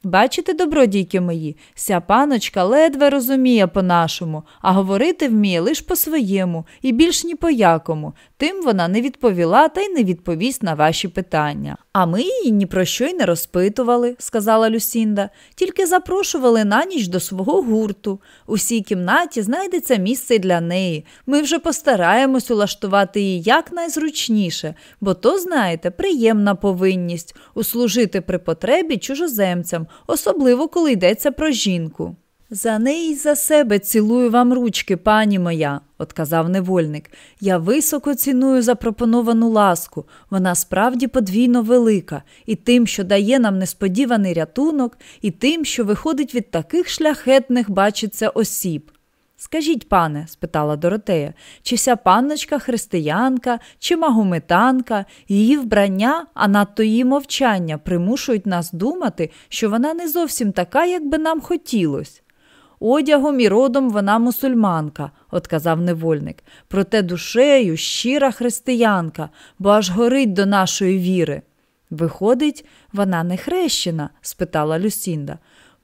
Бачите, добродійки мої, ся паночка ледве розуміє по-нашому, а говорити вміє лиш по-своєму і більш ні по якому. Тим вона не відповіла та й не відповість на ваші питання. А ми її ні про що й не розпитували, сказала Люсінда, тільки запрошували на ніч до свого гурту. У сій кімнаті знайдеться місце для неї. Ми вже постараємось улаштувати її якнайзручніше, бо то, знаєте, приємна повинність услужити при потребі чужоземцям особливо коли йдеться про жінку. За неї й за себе цілую вам ручки, пані моя, отказав невольник. Я високо ціную запропоновану ласку. Вона справді подвійно велика, і тим, що дає нам несподіваний рятунок, і тим, що виходить від таких шляхетних бачиться осіб. Скажіть, пане, спитала Доротея, чи ся панночка християнка, чи магометанка, її вбрання, а надто її мовчання примушують нас думати, що вона не зовсім така, як би нам хотілося. Одягом і родом вона мусульманка, отказав невольник, проте душею щира християнка, бо аж горить до нашої віри. Виходить, вона не хрещена? спитала Люсінда.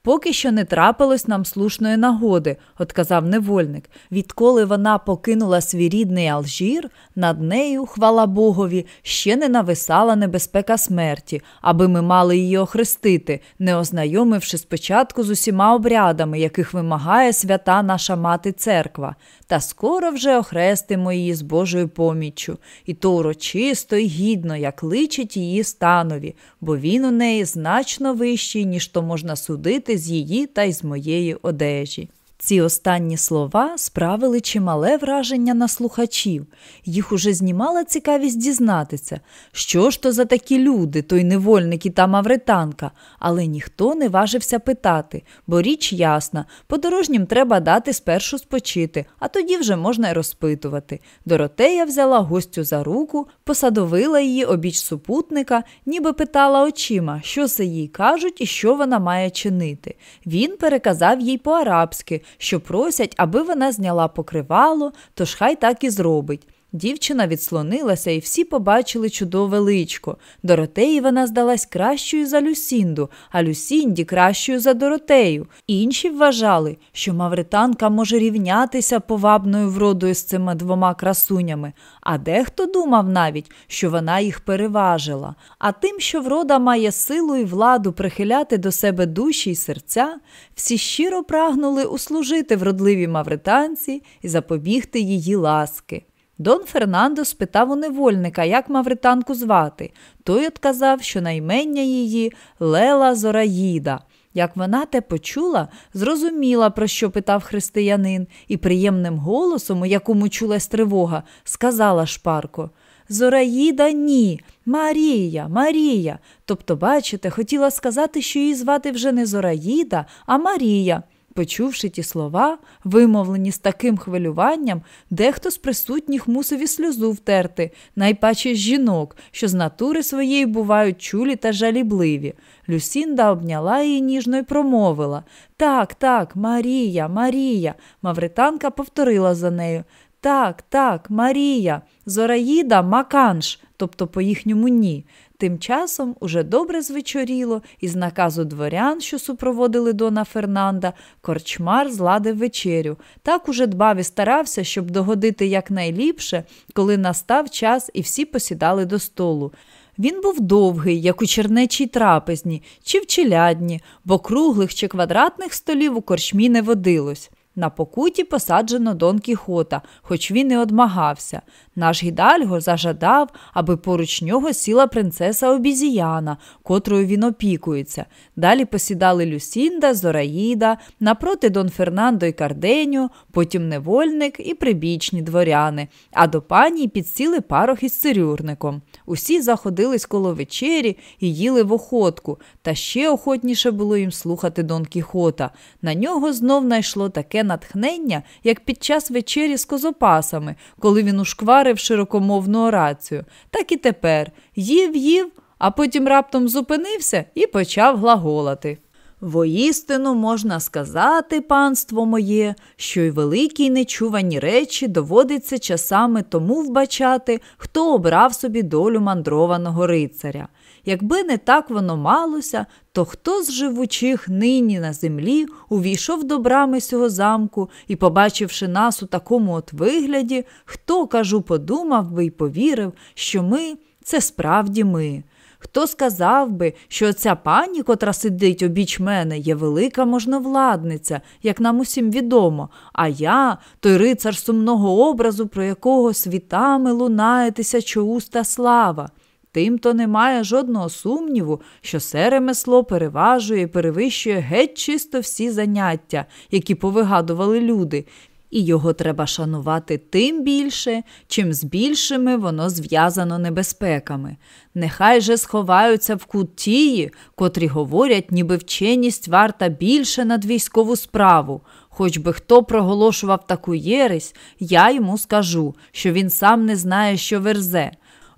Поки що не трапилось нам слушної нагоди, отказав невольник. Відколи вона покинула свій рідний Алжір, над нею, хвала Богові, ще не нависала небезпека смерті, аби ми мали її охрестити, не ознайомивши спочатку з усіма обрядами, яких вимагає свята наша мати церква. Та скоро вже охрестимо її з Божою поміччю, і то урочисто й гідно, як личить її станові, бо він у неї значно вищий, ніж то можна судити з її та й з моєї одежі. Ці останні слова справили чимале враження на слухачів, їх уже знімала цікавість дізнатися, що ж то за такі люди, той невольник і та мавританка, але ніхто не важився питати, бо річ ясна, подорожнім треба дати спершу спочити, а тоді вже можна й розпитувати. Доротея взяла гостю за руку, посадовила її обіч супутника, ніби питала очима, що це їй кажуть і що вона має чинити. Він переказав їй по-арабськи що просять, аби вона зняла покривало, тож хай так і зробить. Дівчина відслонилася, і всі побачили чудове личко. Доротеї вона здалась кращою за Люсінду, а Люсінді кращою за Доротею. Інші вважали, що мавританка може рівнятися повабною вродою з цими двома красунями, а дехто думав навіть, що вона їх переважила. А тим, що врода має силу і владу прихиляти до себе душі й серця, всі щиро прагнули услужити вродливій мавританці і запобігти її ласки. Дон Фернандо спитав у невольника, як мавританку звати. Той отказав, що наймення її Лела Зораїда. Як вона те почула, зрозуміла, про що питав християнин, і приємним голосом, у якому чулась тривога, сказала шпарко Зораїда ні, Марія, Марія. Тобто, бачите, хотіла сказати, що її звати вже не Зораїда, а Марія. Почувши ті слова, вимовлені з таким хвилюванням, дехто з присутніх мусив і сльозу втерти, найпаче жінок, що з натури своєї бувають чулі та жалібливі. Люсінда обняла її ніжно й промовила Так, так, Марія, Марія. Мавританка повторила за нею. Так, так, Марія, Зораїда Маканш, тобто по їхньому ні. Тим часом уже добре звечоріло, і з наказу дворян, що супроводили Дона Фернанда, корчмар зладив вечерю. Так уже дбав і старався, щоб догодити якнайліпше, коли настав час і всі посідали до столу. Він був довгий, як у чернечій трапезні, чи в челядні, бо круглих чи квадратних столів у корчмі не водилось. На покуті посаджено Дон Кіхота, хоч він і одмагався. Наш гідальго зажадав, аби поруч нього сіла принцеса Обізіяна, котрою він опікується. Далі посідали Люсінда, Зораїда, напроти Дон Фернандо і Карденьо, потім невольник і прибічні дворяни, а до пані підсіли парох із цирюрником. Усі заходились коло вечері і їли в охотку, та ще охотніше було їм слухати Дон Кіхота. На нього знов найшло таке натхнення, як під час вечері з козопасами, коли він ушкварив широкомовну орацію. Так і тепер їв, їв, а потім раптом зупинився і почав глаголати. Воістину можна сказати, панство моє, що й великі й нечувані речі доводиться часами тому вбачати, хто обрав собі долю мандрованого рицаря. Якби не так воно малося, то хто з живучих нині на землі увійшов до брами цього замку і, побачивши нас у такому от вигляді, хто, кажу, подумав би і повірив, що ми це справді ми. Хто сказав би, що ця пані, котра сидить обіч мене, є велика можновладниця, як нам усім відомо, а я той рицар сумного образу, про якого світами лунає тисячоуста слава. Тим-то немає жодного сумніву, що це ремесло переважує і перевищує геть чисто всі заняття, які повигадували люди, і його треба шанувати тим більше, чим з більшими воно зв'язано небезпеками. Нехай же сховаються в кут тії, котрі говорять, ніби вченість варта більше над військову справу. Хоч би хто проголошував таку єресь, я йому скажу, що він сам не знає, що верзе.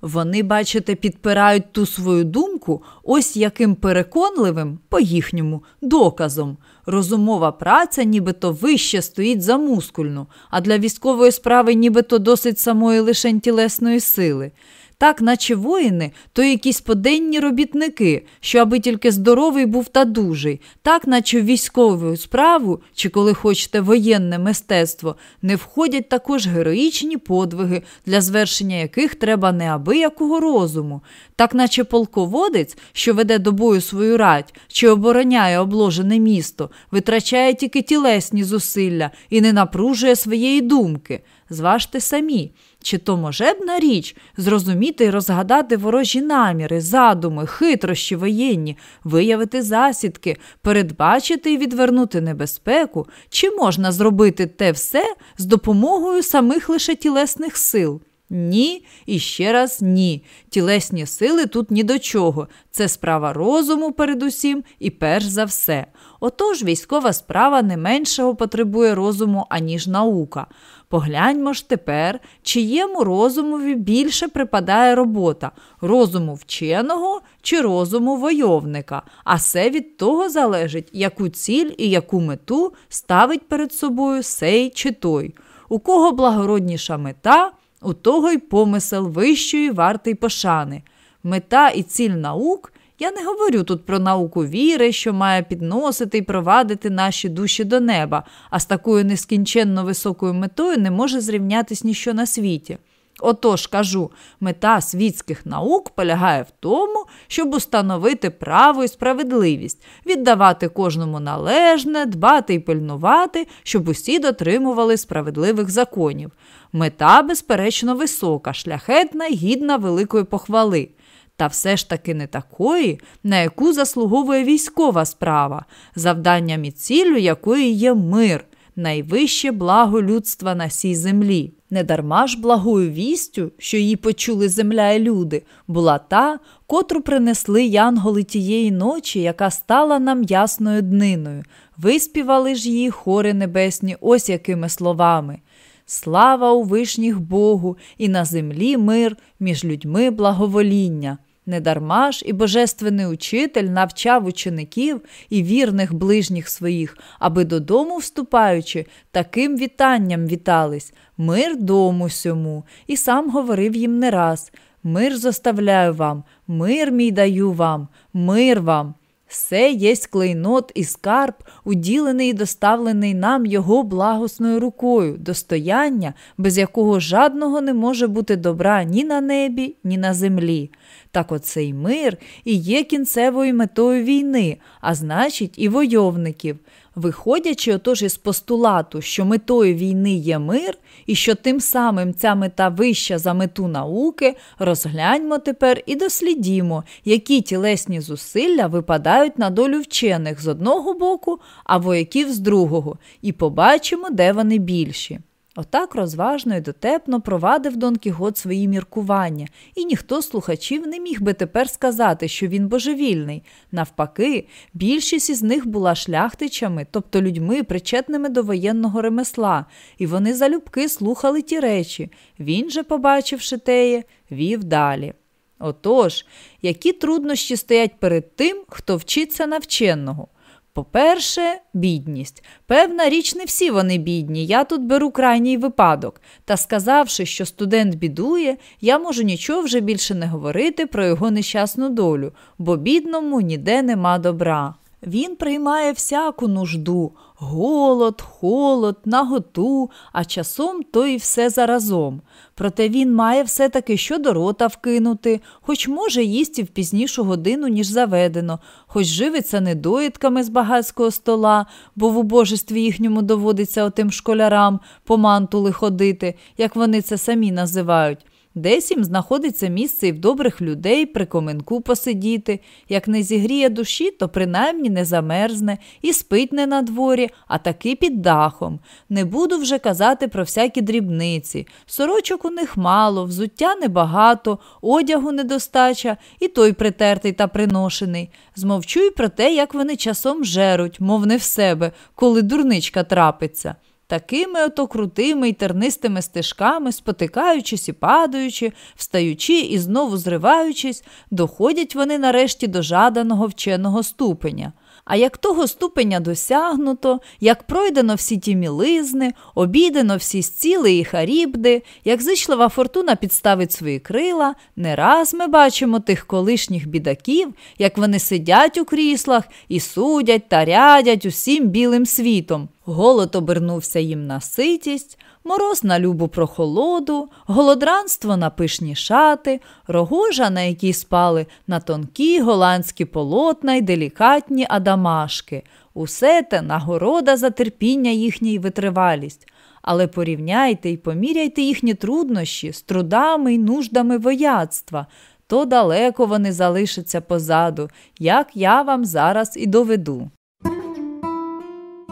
Вони, бачите, підпирають ту свою думку ось яким переконливим, по їхньому, доказом. Розумова праця нібито вище стоїть за мускульну, а для військової справи нібито досить самої лишень тілесної сили так наче воїни, то якісь поденні робітники, що аби тільки здоровий був та дужий, так наче військову справу, чи коли хочете воєнне мистецтво, не входять також героїчні подвиги, для звершення яких треба неабиякого розуму, так наче полководець, що веде до бою свою рать, чи обороняє обложене місто, витрачає тільки тілесні зусилля і не напружує своєї думки. Зважте самі, чи то можебна річ зрозуміти і розгадати ворожі наміри, задуми, хитрощі воєнні, виявити засідки, передбачити і відвернути небезпеку, чи можна зробити те все з допомогою самих лише тілесних сил? Ні, і ще раз ні. Тілесні сили тут ні до чого. Це справа розуму передусім і перш за все. Отож, військова справа не меншого потребує розуму, аніж наука. Погляньмо ж тепер, чиєму розумові більше припадає робота розуму вченого чи розуму войовника, а все від того залежить, яку ціль і яку мету ставить перед собою сей чи той. У кого благородніша мета, у того й помисел вищої вартий пошани. Мета і ціль наук я не говорю тут про науку віри, що має підносити і провадити наші душі до неба, а з такою нескінченно високою метою не може зрівнятись ніщо на світі. Отож, кажу, мета світських наук полягає в тому, щоб установити право і справедливість, віддавати кожному належне, дбати і пильнувати, щоб усі дотримували справедливих законів. Мета, безперечно, висока, шляхетна гідна великої похвали та все ж таки не такої, на яку заслуговує військова справа, завданням і ціллю якої є мир, найвище благо людства на сій землі. Недарма ж благою вістю, що її почули земля і люди, була та, котру принесли янголи тієї ночі, яка стала нам ясною дниною. Виспівали ж її хори небесні, ось якими словами. Слава у вишніх Богу, і на землі мир, між людьми благовоління. Недарма ж і божественний учитель навчав учеників і вірних ближніх своїх, аби додому вступаючи, таким вітанням вітались мир дому сьому, і сам говорив їм не раз Мир зоставляю вам, мир мій даю вам, мир вам. Все єсть клейнот і скарб, уділений і доставлений нам його благосною рукою, достояння, без якого жадного не може бути добра ні на небі, ні на землі. Так оцей мир і є кінцевою метою війни, а значить, і войовників. Виходячи отож із постулату, що метою війни є мир, і що тим самим ця мета вища за мету науки, розгляньмо тепер і дослідімо, які тілесні зусилля випадають на долю вчених з одного боку, а вояків з другого, і побачимо, де вони більші. Отак розважно і дотепно провадив Дон Кігот свої міркування, і ніхто слухачів не міг би тепер сказати, що він божевільний. Навпаки, більшість із них була шляхтичами, тобто людьми, причетними до воєнного ремесла, і вони залюбки слухали ті речі. Він же, побачивши теє, вів далі. Отож, які труднощі стоять перед тим, хто вчиться навченого? По-перше, бідність. Певна річ, не всі вони бідні. Я тут беру крайній випадок. Та сказавши, що студент бідує, я можу нічого вже більше не говорити про його нещасну долю, бо бідному ніде нема добра. Він приймає всяку нужду, голод, холод, наготу, а часом то і все заразом. Проте він має все-таки що до рота вкинути, хоч може їсти в пізнішу годину, ніж заведено, хоч живиться недоїдками з багатського стола, бо в убожестві їхньому доводиться отим школярам по мантули ходити, як вони це самі називають. Десь їм знаходиться місце і в добрих людей при коменку посидіти. Як не зігріє душі, то принаймні не замерзне і спить не на дворі, а таки під дахом. Не буду вже казати про всякі дрібниці. Сорочок у них мало, взуття небагато, одягу недостача, і той притертий та приношений. Змовчу й про те, як вони часом жеруть, мов не в себе, коли дурничка трапиться. Такими ото крутими й тернистими стежками, спотикаючись і падаючи, встаючи і знову зриваючись, доходять вони нарешті до жаданого вченого ступеня. А як того ступеня досягнуто, як пройдено всі ті мілизни, обідено всі зціли і харібди, як зичлива фортуна підставить свої крила, не раз ми бачимо тих колишніх бідаків, як вони сидять у кріслах і судять та рядять усім білим світом. Голод обернувся їм на ситість, мороз на любу прохолоду, голодранство на пишні шати, рогожа, на якій спали на тонкі голландські полотна й делікатні адамашки. Усе те нагорода за терпіння їхня й витривалість. Але порівняйте й поміряйте їхні труднощі з трудами й нуждами вояцтва, то далеко вони залишаться позаду, як я вам зараз і доведу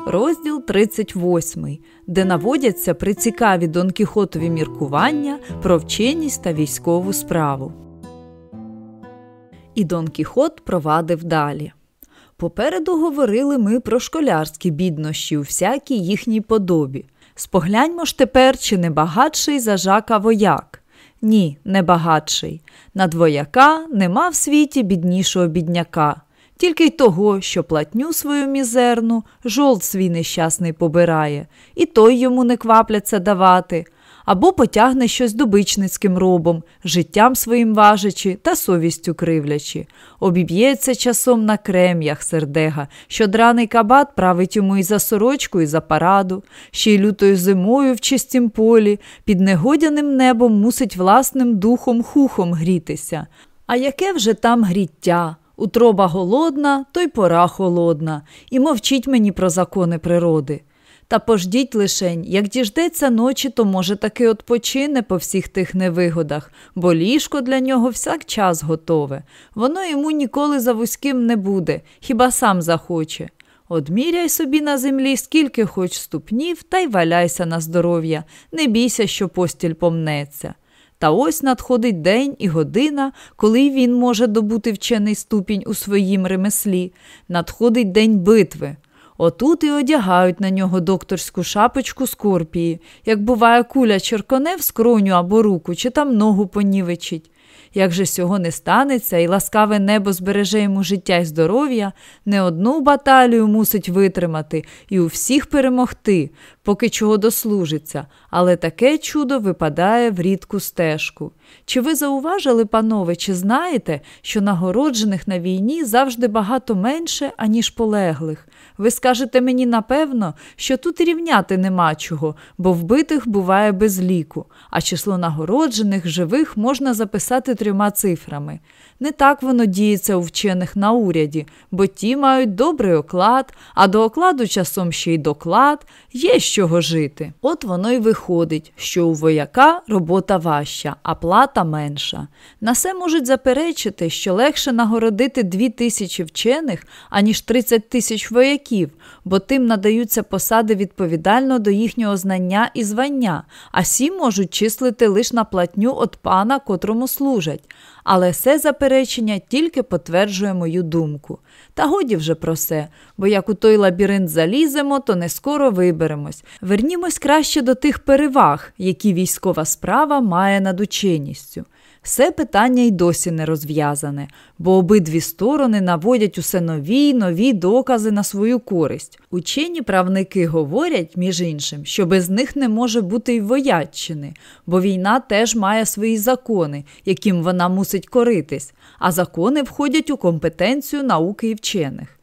розділ 38, де наводяться прицікаві Дон Кіхотові міркування про вченість та військову справу. І Дон Кіхот провадив далі. Попереду говорили ми про школярські біднощі у всякій їхній подобі. Спогляньмо ж тепер, чи не багатший за жака вояк. Ні, не багатший. Над вояка нема в світі біднішого бідняка тільки й того, що платню свою мізерну жолт свій нещасний побирає, і той йому не квапляться давати, або потягне щось добичницьким робом, життям своїм важачи та совістю кривлячи, обіб'ється часом на крем'ях сердега, що драний кабат править йому і за сорочку, і за параду, ще й лютою зимою в чистім полі, під негодяним небом мусить власним духом хухом грітися. А яке вже там гріття? Утроба голодна, то й пора холодна, і мовчіть мені про закони природи. Та пождіть лишень, як діждеться ночі, то, може, таки отпочине по всіх тих невигодах, бо ліжко для нього всяк час готове. Воно йому ніколи за вузьким не буде, хіба сам захоче. Одміряй собі на землі, скільки хоч ступнів, та й валяйся на здоров'я, не бійся, що постіль помнеться. Та ось надходить день і година, коли він може добути вчений ступінь у своїм ремеслі. Надходить день битви. Отут і одягають на нього докторську шапочку скорпії, як буває, куля черконе в скроню або руку, чи там ногу понівечить. Як же сього не станеться, і ласкаве небо збереже йому життя і здоров'я, не одну баталію мусить витримати і у всіх перемогти, поки чого дослужиться, але таке чудо випадає в рідку стежку. Чи ви зауважили, панове, чи знаєте, що нагороджених на війні завжди багато менше, аніж полеглих? Ви скажете мені напевно, що тут рівняти нема чого, бо вбитих буває без ліку, а число нагороджених живих можна записати трьома цифрами. Не так воно діється у вчених на уряді, бо ті мають добрий оклад, а до окладу часом ще й доклад, є з чого жити. От воно й виходить, що у вояка робота важча, а плата менша. На це можуть заперечити, що легше нагородити дві тисячі вчених, аніж 30 тисяч вояків, бо тим надаються посади відповідально до їхнього знання і звання, а сі можуть числити лише на платню от пана, котрому служать. Але це заперечення тільки потверджує мою думку. Та годі вже про це, бо як у той лабіринт заліземо, то не скоро виберемось. Вернімось краще до тих переваг, які військова справа має над ученістю. Все питання й досі не розв'язане, бо обидві сторони наводять усе нові й нові докази на свою користь. Учені правники говорять, між іншим, що без них не може бути й вояччини, бо війна теж має свої закони, яким вона мусить коритись, а закони входять у компетенцію науки і вчених.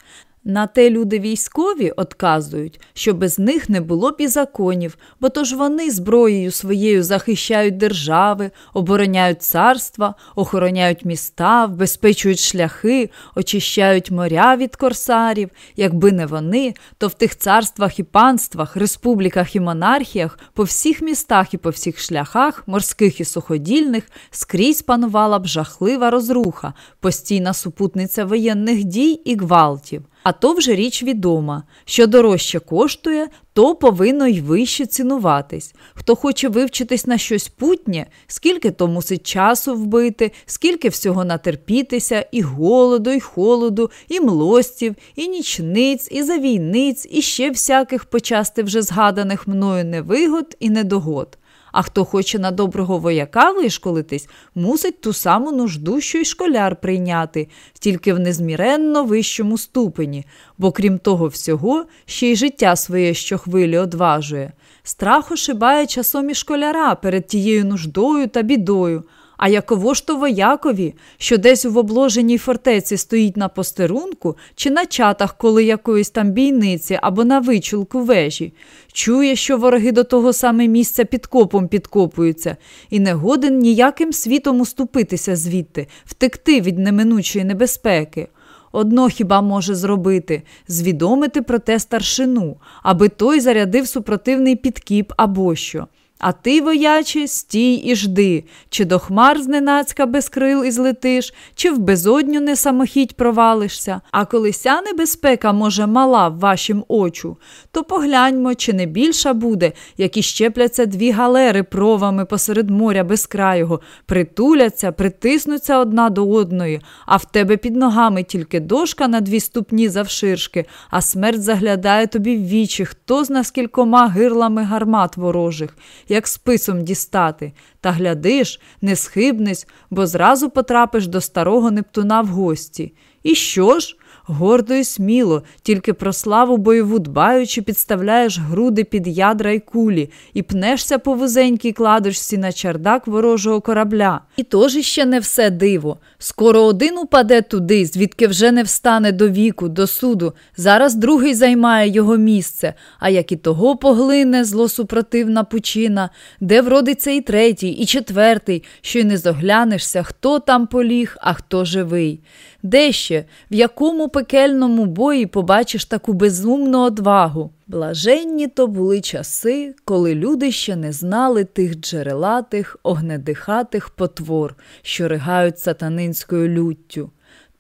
На те люди військові отказують, що без них не було б і законів, бо то ж вони зброєю своєю захищають держави, обороняють царства, охороняють міста, вбезпечують шляхи, очищають моря від корсарів. Якби не вони, то в тих царствах і панствах, республіках і монархіях, по всіх містах і по всіх шляхах, морських і суходільних, скрізь панувала б жахлива розруха, постійна супутниця воєнних дій і гвалтів. А то вже річ відома, що дорожче коштує, то повинно й вище цінуватись. Хто хоче вивчитись на щось путнє, скільки то мусить часу вбити, скільки всього натерпітися, і голоду, і холоду, і млостів, і нічниць, і завійниць, і ще всяких почасти вже згаданих мною невигод і недогод. А хто хоче на доброго вояка вишколитись, мусить ту саму нужду, що й школяр прийняти, тільки в незміренно вищому ступені, бо крім того всього, ще й життя своє щохвилі одважує. Страх ошибає часом і школяра перед тією нуждою та бідою. А яково ж то воякові, що десь в обложеній фортеці стоїть на постерунку, чи на чатах коли якоїсь там бійниці або на вичулку вежі, чує, що вороги до того саме місця під копом підкопуються, і не годен ніяким світом уступитися звідти, втекти від неминучої небезпеки. Одно хіба може зробити звідомити про те старшину, аби той зарядив супротивний підкіп або що. А ти, вояче, стій і жди, чи до хмар зненацька без крил і злетиш, чи в безодню не самохідь провалишся. А коли ся небезпека, може, мала в вашім очу, то погляньмо, чи не більша буде, як і щепляться дві галери провами посеред моря безкрайого, притуляться, притиснуться одна до одної, а в тебе під ногами тільки дошка на дві ступні завширшки, а смерть заглядає тобі в вічі, хто зна скількома гирлами гармат ворожих як списом дістати, та глядиш, не схибнись, бо зразу потрапиш до старого Нептуна в гості. І що ж? Гордо і сміло, тільки про славу бойову дбаючи, підставляєш груди під ядра й кулі і пнешся по вузенькій кладочці на чардак ворожого корабля. І тож іще не все диво. Скоро один упаде туди, звідки вже не встане до віку, до суду. Зараз другий займає його місце, а як і того поглине злосупротивна пучина, де вродиться і третій, і четвертий, що й не зоглянешся, хто там поліг, а хто живий. Де ще, в якому пекельному бої побачиш таку безумну одвагу? Блаженні то були часи, коли люди ще не знали тих джерелатих, огнедихатих потвор, що ригають сатанинською люттю.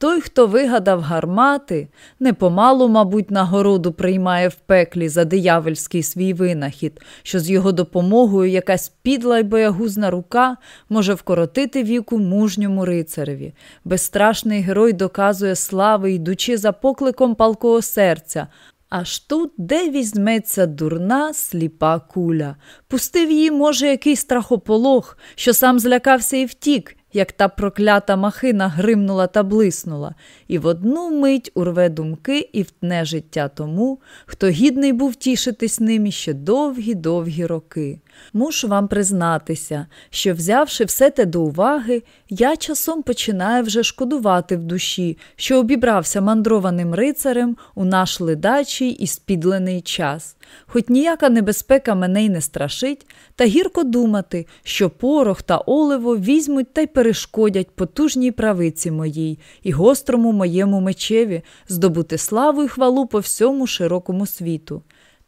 Той, хто вигадав гармати, непомалу, мабуть, нагороду приймає в пеклі за диявольський свій винахід, що з його допомогою якась підла й боягузна рука може вкоротити віку мужньому рицареві. Безстрашний герой доказує слави, йдучи за покликом палкого серця. Аж тут де візьметься дурна сліпа куля. Пустив її, може, який страхополох, що сам злякався і втік, як та проклята махина гримнула та блиснула, і в одну мить урве думки і втне життя тому, хто гідний був тішитись ними ще довгі-довгі роки. Мушу вам признатися, що, взявши все те до уваги, я часом починаю вже шкодувати в душі, що обібрався мандрованим рицарем у наш ледачий і спідлений час. Хоч ніяка небезпека мене й не страшить, та гірко думати, що порох та оливо візьмуть та й перешкодять потужній правиці моїй і гострому моєму мечеві здобути славу й хвалу по всьому широкому світу.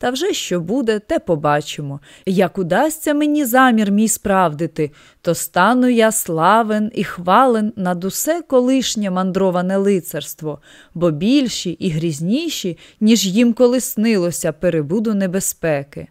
Та вже що буде, те побачимо. Як удасться мені замір мій справдити, то стану я славен і хвален над усе колишнє мандроване лицарство, бо більші і грізніші, ніж їм коли снилося, перебуду небезпеки.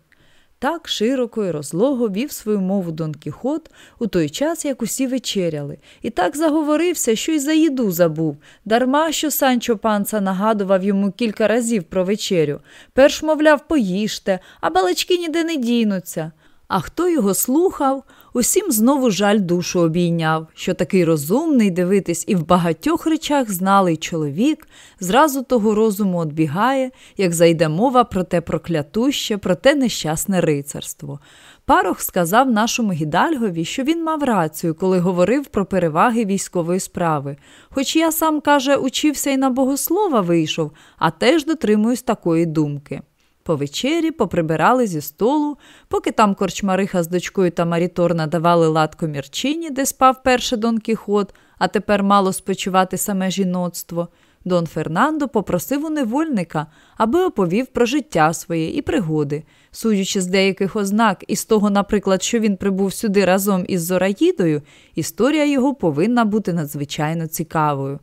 Так широко і розлого вів свою мову Дон Кіхот у той час, як усі вечеряли, і так заговорився, що й за їду забув, дарма що Санчо панца нагадував йому кілька разів про вечерю. Перш, мовляв, поїжте, а балачки ніде не дінуться. А хто його слухав, Усім знову жаль душу обійняв, що такий розумний дивитись і в багатьох речах зналий чоловік зразу того розуму одбігає, як зайде мова про те проклятуще, про те нещасне рицарство. Парох сказав нашому гідальгові, що він мав рацію, коли говорив про переваги військової справи. Хоч я сам, каже, учився і на богослова вийшов, а теж дотримуюсь такої думки. По вечері поприбирали зі столу, поки там корчмариха з дочкою та Марітор надавали лад комірчині, де спав перше Дон Кіхот, а тепер мало спочивати саме жіноцтво. Дон Фернандо попросив у невольника, аби оповів про життя своє і пригоди. Судячи з деяких ознак, і з того, наприклад, що він прибув сюди разом із Зораїдою, історія його повинна бути надзвичайно цікавою.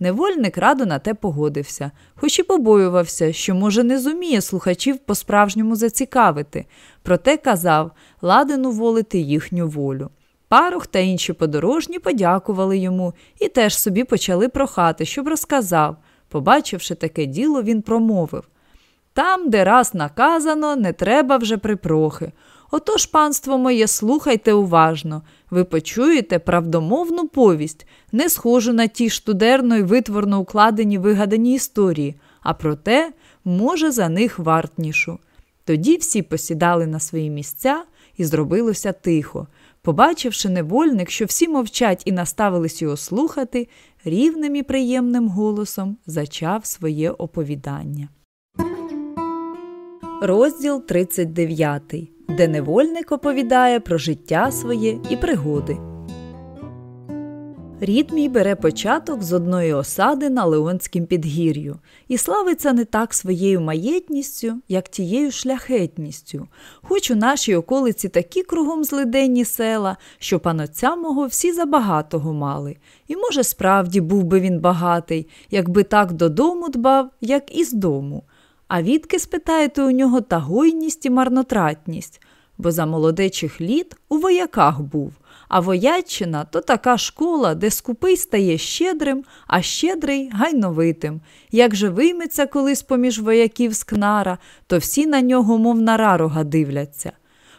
Невольник радо на те погодився, хоч і побоювався, що, може, не зуміє слухачів по-справжньому зацікавити, проте казав ладен уволити їхню волю. Парух та інші подорожні подякували йому і теж собі почали прохати, щоб розказав. Побачивши таке діло, він промовив там, де раз наказано, не треба вже припрохи. Отож, панство моє, слухайте уважно. Ви почуєте правдомовну повість, не схожу на ті штудерно й витворно укладені вигадані історії, а проте, може, за них вартнішу. Тоді всі посідали на свої місця і зробилося тихо. Побачивши невольник, що всі мовчать і наставились його слухати, рівним і приємним голосом зачав своє оповідання. Розділ 39, де невольник оповідає про життя своє і пригоди. Рід мій бере початок з одної осади на Леонськім підгір'ю і славиться не так своєю маєтністю, як тією шляхетністю, хоч у нашій околиці такі кругом злиденні села, що панотця мого всі забагатого мали, і, може, справді був би він багатий, якби так додому дбав, як і з дому. А відки спитаєте у нього та гойність і марнотратність, бо за молодечих літ у вояках був. А вояччина то така школа, де скупий стає щедрим, а щедрий гайновитим. Як же вийметься колись поміж вояків з кнара, то всі на нього, мов на рарога, дивляться.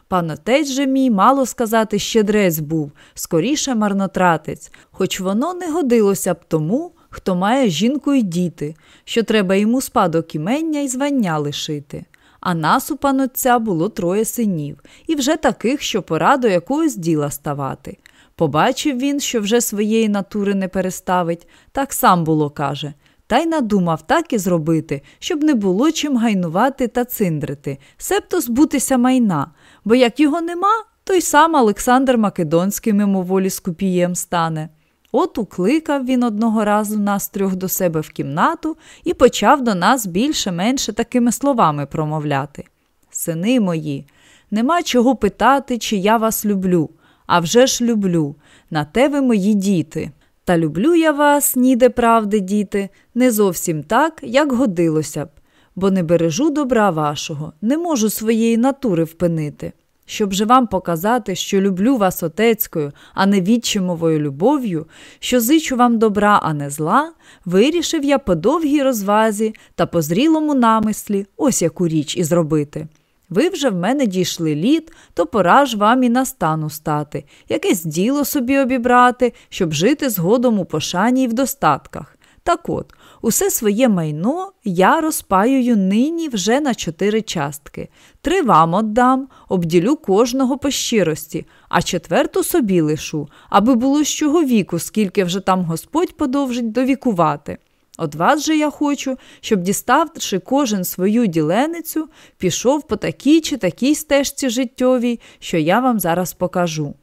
Пан отець же мій, мало сказати, щедрець був, скоріше марнотратець, хоч воно не годилося б тому, хто має жінку і діти, що треба йому спадок імення і звання лишити. А нас у панотця було троє синів, і вже таких, що пора до якогось діла ставати. Побачив він, що вже своєї натури не переставить, так сам було каже, та й надумав так і зробити, щоб не було чим гайнувати та циндрити, себто збутися майна, бо як його нема, то й сам Олександр Македонський мимоволі з купієм стане. От укликав він одного разу нас трьох до себе в кімнату і почав до нас більше-менше такими словами промовляти. Сини мої, нема чого питати, чи я вас люблю, а вже ж люблю, на те ви мої діти. Та люблю я вас, ніде правди, діти, не зовсім так, як годилося б, бо не бережу добра вашого, не можу своєї натури впинити. Щоб же вам показати, що люблю вас отецькою, а не відчимовою любов'ю, що зичу вам добра, а не зла, вирішив я по довгій розвазі та по зрілому намислі ось яку річ і зробити. Ви вже в мене дійшли літ, то пора ж вам і настану стати, якесь діло собі обібрати, щоб жити згодом у пошані й в достатках. Так от, Усе своє майно я розпаюю нині вже на чотири частки. Три вам отдам, обділю кожного по щирості, а четверту собі лишу, аби було з чого віку, скільки вже там Господь подовжить довікувати. От вас же я хочу, щоб, діставши кожен свою діленицю, пішов по такій чи такій стежці життєвій, що я вам зараз покажу.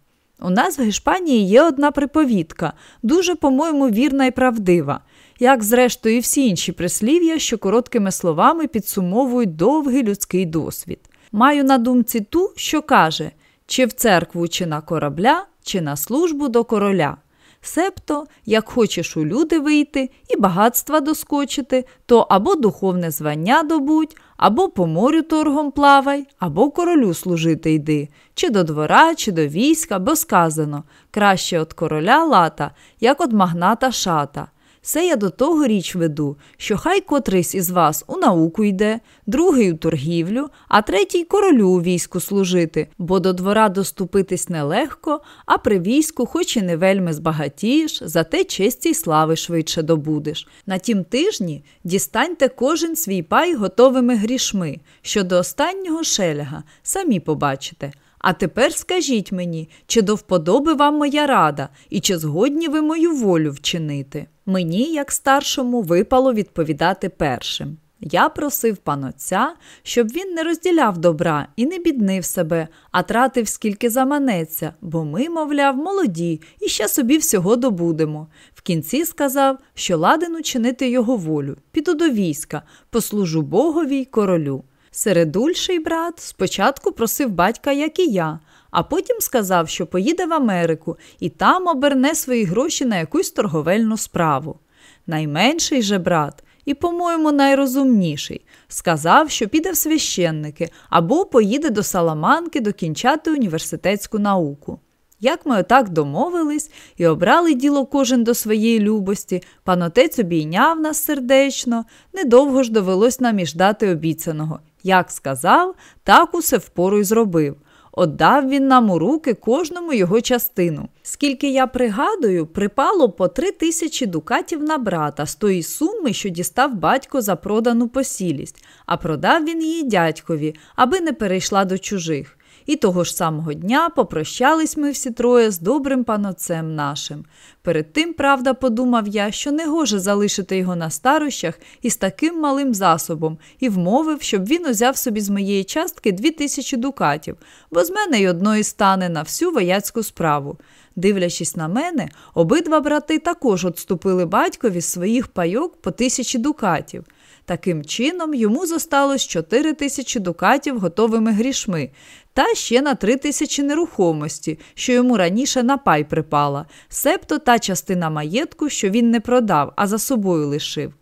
У нас в Гешпанії є одна приповідка, дуже, по-моєму, вірна і правдива як зрештою і всі інші прислів'я, що короткими словами підсумовують довгий людський досвід. Маю на думці ту, що каже, чи в церкву, чи на корабля, чи на службу до короля. Себто, як хочеш у люди вийти і багатства доскочити, то або духовне звання добудь, або по морю торгом плавай, або королю служити йди, чи до двора, чи до війська, бо сказано краще от короля лата, як от магната шата. Це я до того річ веду, що хай котрийсь із вас у науку йде, другий у торгівлю, а третій королю у війську служити, бо до двора доступитись нелегко, а при війську, хоч і не вельми збагатієш, зате честі й слави швидше добудеш. На тім тижні дістаньте кожен свій пай готовими грішми. Щодо останнього шеляга, самі побачите. А тепер скажіть мені, чи до вподоби вам моя рада, і чи згодні ви мою волю вчинити? Мені, як старшому, випало відповідати першим. Я просив панотця, щоб він не розділяв добра і не біднив себе, а тратив скільки заманеться, бо ми, мовляв, молоді і ще собі всього добудемо. В кінці сказав, що ладен учинити його волю, піду до війська, послужу богові й королю. Середульший брат спочатку просив батька, як і я, а потім сказав, що поїде в Америку і там оберне свої гроші на якусь торговельну справу. Найменший же брат, і, по-моєму, найрозумніший, сказав, що піде в священники або поїде до Саламанки докінчати університетську науку. Як ми отак домовились і обрали діло кожен до своєї любості, пан отець обійняв нас сердечно, недовго ж довелось нам і ждати обіцяного. Як сказав, так усе впору й зробив. Отдав він нам у руки кожному його частину. Скільки я пригадую, припало по три тисячі дукатів на брата з тої суми, що дістав батько за продану посілість, а продав він її дядькові, аби не перейшла до чужих. І того ж самого дня попрощались ми всі троє з добрим панотцем нашим. Перед тим, правда, подумав я, що не гоже залишити його на старощах із таким малим засобом, і вмовив, щоб він узяв собі з моєї частки дві тисячі дукатів, бо з мене й одної стане на всю вояцьку справу. Дивлячись на мене, обидва брати також отступили батькові з своїх пайок по тисячі дукатів. Таким чином, йому зосталось 4 тисячі дукатів готовими грішми, та ще на 3 тисячі нерухомості, що йому раніше на пай припала, себто та частина маєтку, що він не продав, а за собою лишив.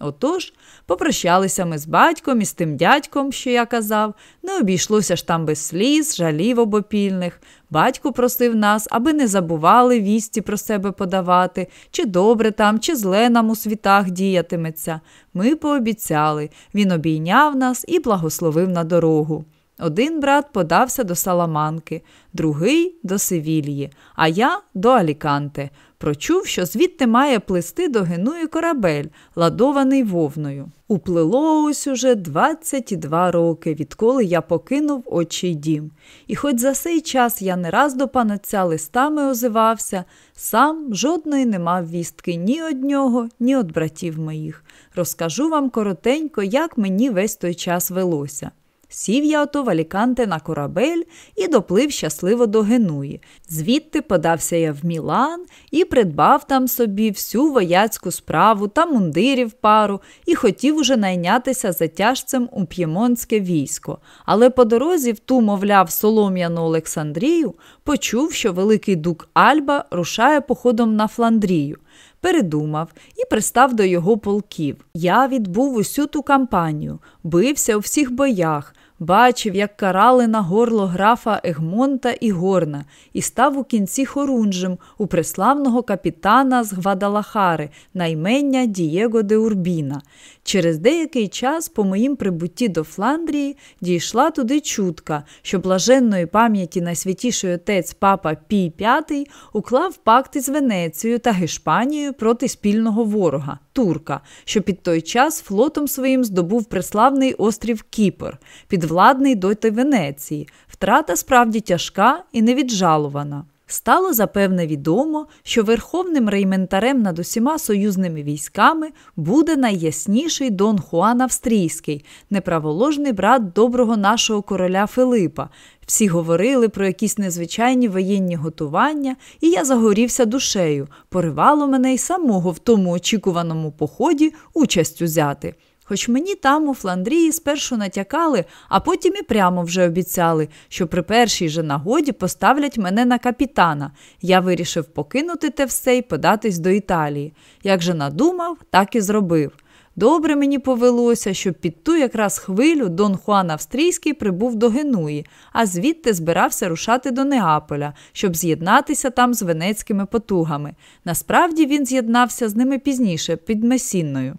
Отож, попрощалися ми з батьком і з тим дядьком, що я казав, не обійшлося ж там без сліз, жалів обопільних. Батько просив нас, аби не забували вісті про себе подавати, чи добре там, чи зле нам у світах діятиметься. Ми пообіцяли, він обійняв нас і благословив на дорогу. Один брат подався до Саламанки, другий до Севільї, а я до Аліканте. Прочув, що звідти має плисти до Генуї корабель, ладований вовною. Уплило ось уже 22 роки, відколи я покинув отчий дім. І хоч за цей час я не раз до панаця листами озивався, сам жодної не мав вістки ні од нього, ні од братів моїх. Розкажу вам коротенько, як мені весь той час велося. Сів я ото в Аліканте на корабель і доплив щасливо до Генуї. Звідти подався я в Мілан і придбав там собі всю вояцьку справу та мундирів пару і хотів уже найнятися затяжцем у п'ємонське військо. Але по дорозі в ту, мовляв, солом'яну Олександрію почув, що великий дук Альба рушає походом на Фландрію передумав і пристав до його полків. Я відбув усю ту кампанію, бився у всіх боях, бачив, як карали на горло графа Егмонта і Горна, і став у кінці хорунжем у преславного капітана з Гвадалахари на імення Дієго де Урбіна. Через деякий час, по моїм прибутті до Фландрії, дійшла туди чутка, що блаженної пам'яті найсвятіший отець папа Пій V уклав пакт із Венецією та Гешпанією проти спільного ворога турка, що під той час флотом своїм здобув преславний острів Кіпр, підвладний доти Венеції. Втрата справді тяжка і невіджалувана. Стало запевне відомо, що верховним рейментарем над усіма союзними військами буде найясніший Дон Хуан Австрійський, неправоложний брат доброго нашого короля Филипа. Всі говорили про якісь незвичайні воєнні готування, і я загорівся душею, поривало мене й самого в тому очікуваному поході участь узяти. Хоч мені там у Фландрії спершу натякали, а потім і прямо вже обіцяли, що при першій же нагоді поставлять мене на капітана. Я вирішив покинути те все і податись до Італії. Як же надумав, так і зробив. Добре мені повелося, що під ту якраз хвилю Дон Хуан Австрійський прибув до Генуї, а звідти збирався рушати до Неаполя, щоб з'єднатися там з венецькими потугами. Насправді він з'єднався з ними пізніше, під Месінною.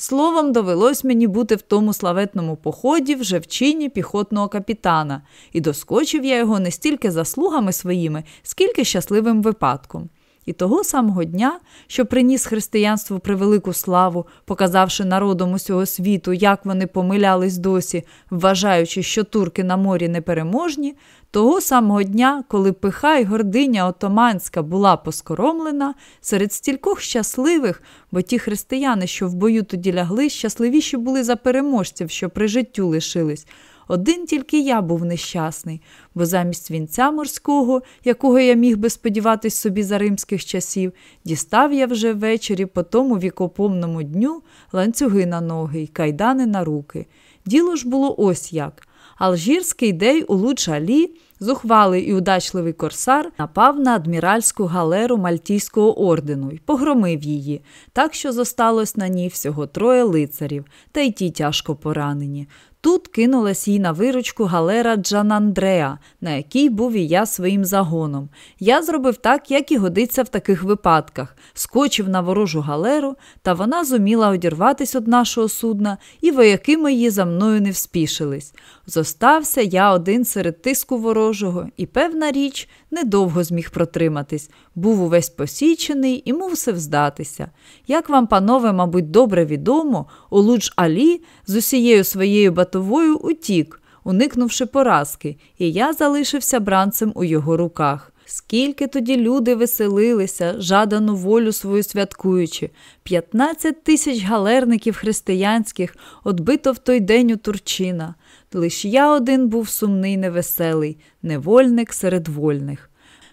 Словом, довелось мені бути в тому славетному поході вже в чині піхотного капітана, і доскочив я його не стільки заслугами своїми, скільки щасливим випадком. І того самого дня, що приніс християнству превелику славу, показавши народом усього світу, як вони помилялись досі, вважаючи, що турки на морі непереможні, того самого дня, коли пиха й гординя отоманська була поскоромлена, серед стількох щасливих, бо ті християни, що в бою тоді лягли, щасливіші були за переможців, що при життю лишились. Один тільки я був нещасний, бо замість вінця морського, якого я міг би сподіватись собі за римських часів, дістав я вже ввечері по тому вікопомному дню ланцюги на ноги й кайдани на руки. Діло ж було ось як. Алжірський дей у Лучалі, зухвалий і удачливий корсар, напав на адміральську галеру Мальтійського ордену і погромив її, так що зосталось на ній всього троє лицарів, та й ті тяжко поранені. Тут кинулась їй на виручку галера Джанандреа, на якій був і я своїм загоном. Я зробив так, як і годиться в таких випадках, скочив на ворожу галеру, та вона зуміла одірватись від нашого судна, і вояки мої за мною не вспішились. Зостався я один серед тиску ворожого, і, певна річ, недовго зміг протриматись, був увесь посічений і мусив здатися. Як вам, панове, мабуть, добре відомо, Олудж Алі з усією своєю батовою утік, уникнувши поразки, і я залишився бранцем у його руках. Скільки тоді люди веселилися, жадану волю свою святкуючи, 15 тисяч галерників християнських отбито в той день у Турчина. Лиш я один був сумний, невеселий, невольник серед вольних.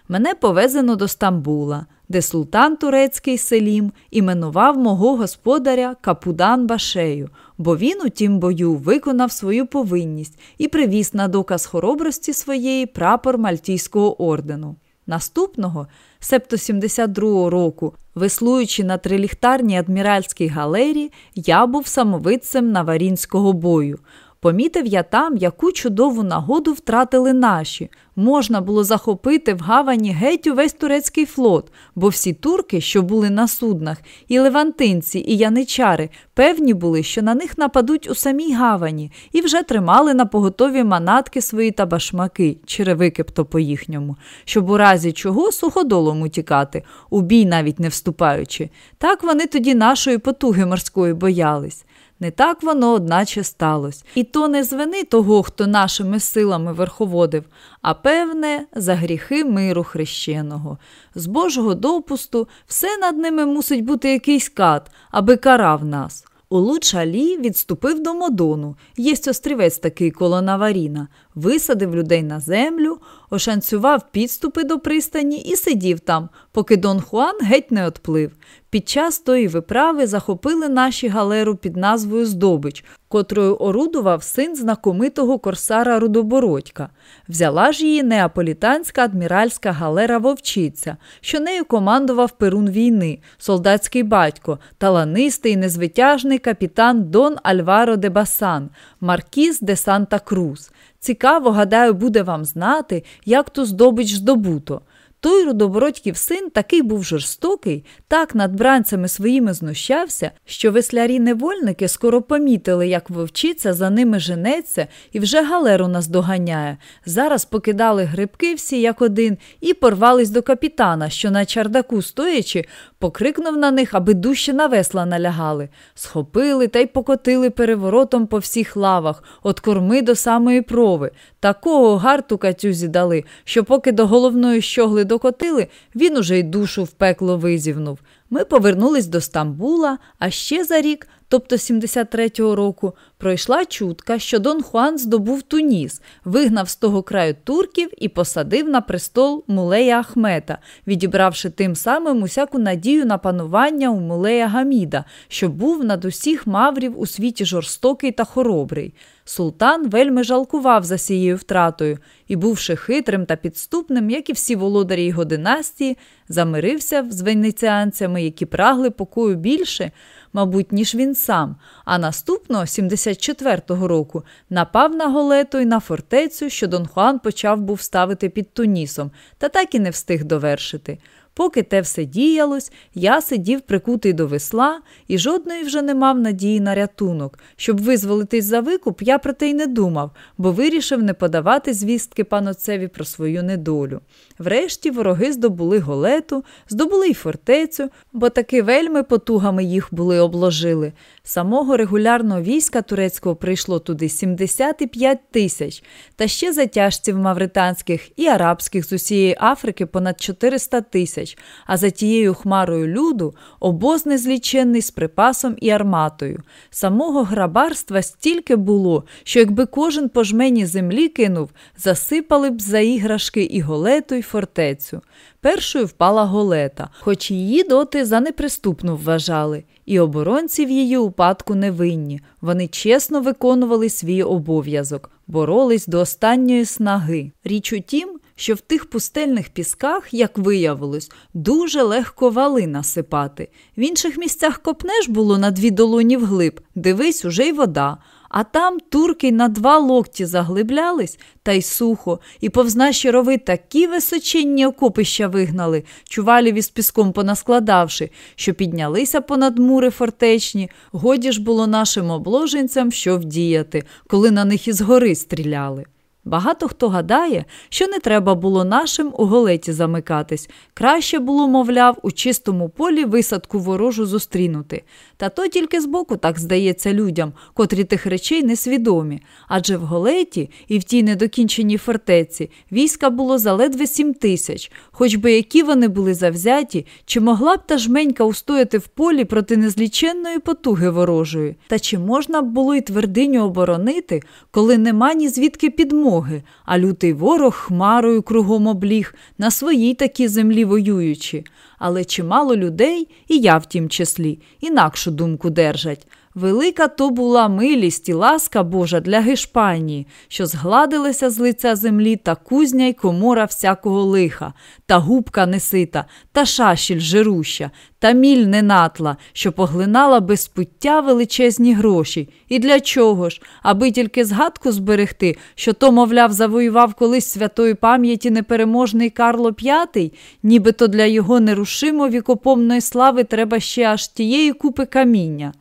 Мене повезено до Стамбула, де султан турецький Селім іменував мого господаря Капудан Башею, бо він у тім бою виконав свою повинність і привіз на доказ хоробрості своєї прапор Мальтійського ордену. Наступного, себто 72-го року, веслуючи на триліхтарній адміральській галері, я був самовидцем Наварінського бою. Помітив я там, яку чудову нагоду втратили наші. Можна було захопити в гавані геть увесь турецький флот, бо всі турки, що були на суднах, і левантинці, і яничари, певні були, що на них нападуть у самій гавані, і вже тримали на поготові манатки свої та башмаки, черевики б то по їхньому, щоб у разі чого суходолом утікати, у бій навіть не вступаючи. Так вони тоді нашої потуги морської боялись. Не так воно, одначе, сталося. І то не з вини того, хто нашими силами верховодив, а певне, за гріхи миру хрещеного. З Божого допусту все над ними мусить бути якийсь кат, аби карав нас. Улучалі відступив до Модону, єсть острівець такий коло Наваріна, висадив людей на землю, ошанцював підступи до пристані і сидів там, поки Дон Хуан геть не отплив. Під час тої виправи захопили наші галеру під назвою Здобич, котрою орудував син знакомитого корсара Рудобородька. Взяла ж її неаполітанська адміральська галера Вовчиця, що нею командував перун війни, солдатський батько, таланистий незвитяжний капітан Дон Альваро де Басан, Маркіз де Санта Крус. Цікаво, гадаю, буде вам знати, як ту здобич здобуто. Той рудобородьків син такий був жорстокий, так над бранцями своїми знущався, що веслярі невольники скоро помітили, як вовчиця за ними женеться і вже галеру нас доганяє. Зараз покидали грибки всі як один і порвались до капітана, що на чардаку стоячи, покрикнув на них, аби дужче на весла налягали. Схопили та й покотили переворотом по всіх лавах, от корми до самої прови. Такого гарту катюзі дали, що поки до головної щогли докотили, він уже й душу в пекло визівнув. Ми повернулись до Стамбула, а ще за рік, тобто 73-го року, пройшла чутка, що Дон Хуан здобув Туніс, вигнав з того краю турків і посадив на престол Мулея Ахмета, відібравши тим самим усяку надію на панування у Мулея Гаміда, що був над усіх маврів у світі жорстокий та хоробрий. Султан вельми жалкував за сією втратою і, бувши хитрим та підступним, як і всі володарі його династії, замирився з венеціанцями, які прагли покою більше, мабуть, ніж він сам. А наступного, 74-го року, напав на голету і на фортецю, що Дон Хуан почав був ставити під Тунісом, та так і не встиг довершити. Поки те все діялось, я сидів прикутий до весла і жодної вже не мав надії на рятунок. Щоб визволитись за викуп, я про те й не думав, бо вирішив не подавати звістки паноцеві про свою недолю. Врешті вороги здобули голету, здобули й фортецю, бо таки вельми потугами їх були обложили. Самого регулярного війська турецького прийшло туди 75 тисяч, та ще затяжців мавританських і арабських з усієї Африки понад 400 тисяч, а за тією хмарою люду обоз незліченний з припасом і арматою. Самого грабарства стільки було, що якби кожен по жмені землі кинув, засипали б за іграшки і голету, й фортецю. Першою впала голета, хоч її доти за неприступну вважали, і оборонці в її упадку невинні. Вони чесно виконували свій обов'язок, боролись до останньої снаги. Річ у тім, що в тих пустельних пісках, як виявилось, дуже легко вали насипати. В інших місцях копнеш було на дві долоні вглиб, дивись, уже й вода. А там турки на два локті заглиблялись, та й сухо, і повз наші рови такі височенні окопища вигнали, чувалів із піском понаскладавши, що піднялися понад мури фортечні, годі ж було нашим обложенцям що вдіяти, коли на них із гори стріляли. Багато хто гадає, що не треба було нашим у голеті замикатись. Краще було, мовляв, у чистому полі висадку ворожу зустрінути. Та то тільки збоку так здається людям, котрі тих речей несвідомі. Адже в голеті і в тій недокінченій фортеці війська було заледве сім тисяч, хоч би які вони були завзяті, чи могла б та жменька устояти в полі проти незліченної потуги ворожої. Та чи можна б було й твердиню оборонити, коли нема ні звідки підмоги? а лютий ворог хмарою кругом обліг, на своїй такій землі воюючи. Але чимало людей, і я в тім числі, інакшу думку держать. Велика то була милість і ласка Божа для Гешпанії, що згладилася з лиця землі та кузня й комора всякого лиха, та губка несита, та шашіль жируща, та міль ненатла, що поглинала без пуття величезні гроші. І для чого ж? Аби тільки згадку зберегти, що то, мовляв, завоював колись святої пам'яті непереможний Карло V, нібито для його нерушимо вікопомної слави треба ще аж тієї купи каміння.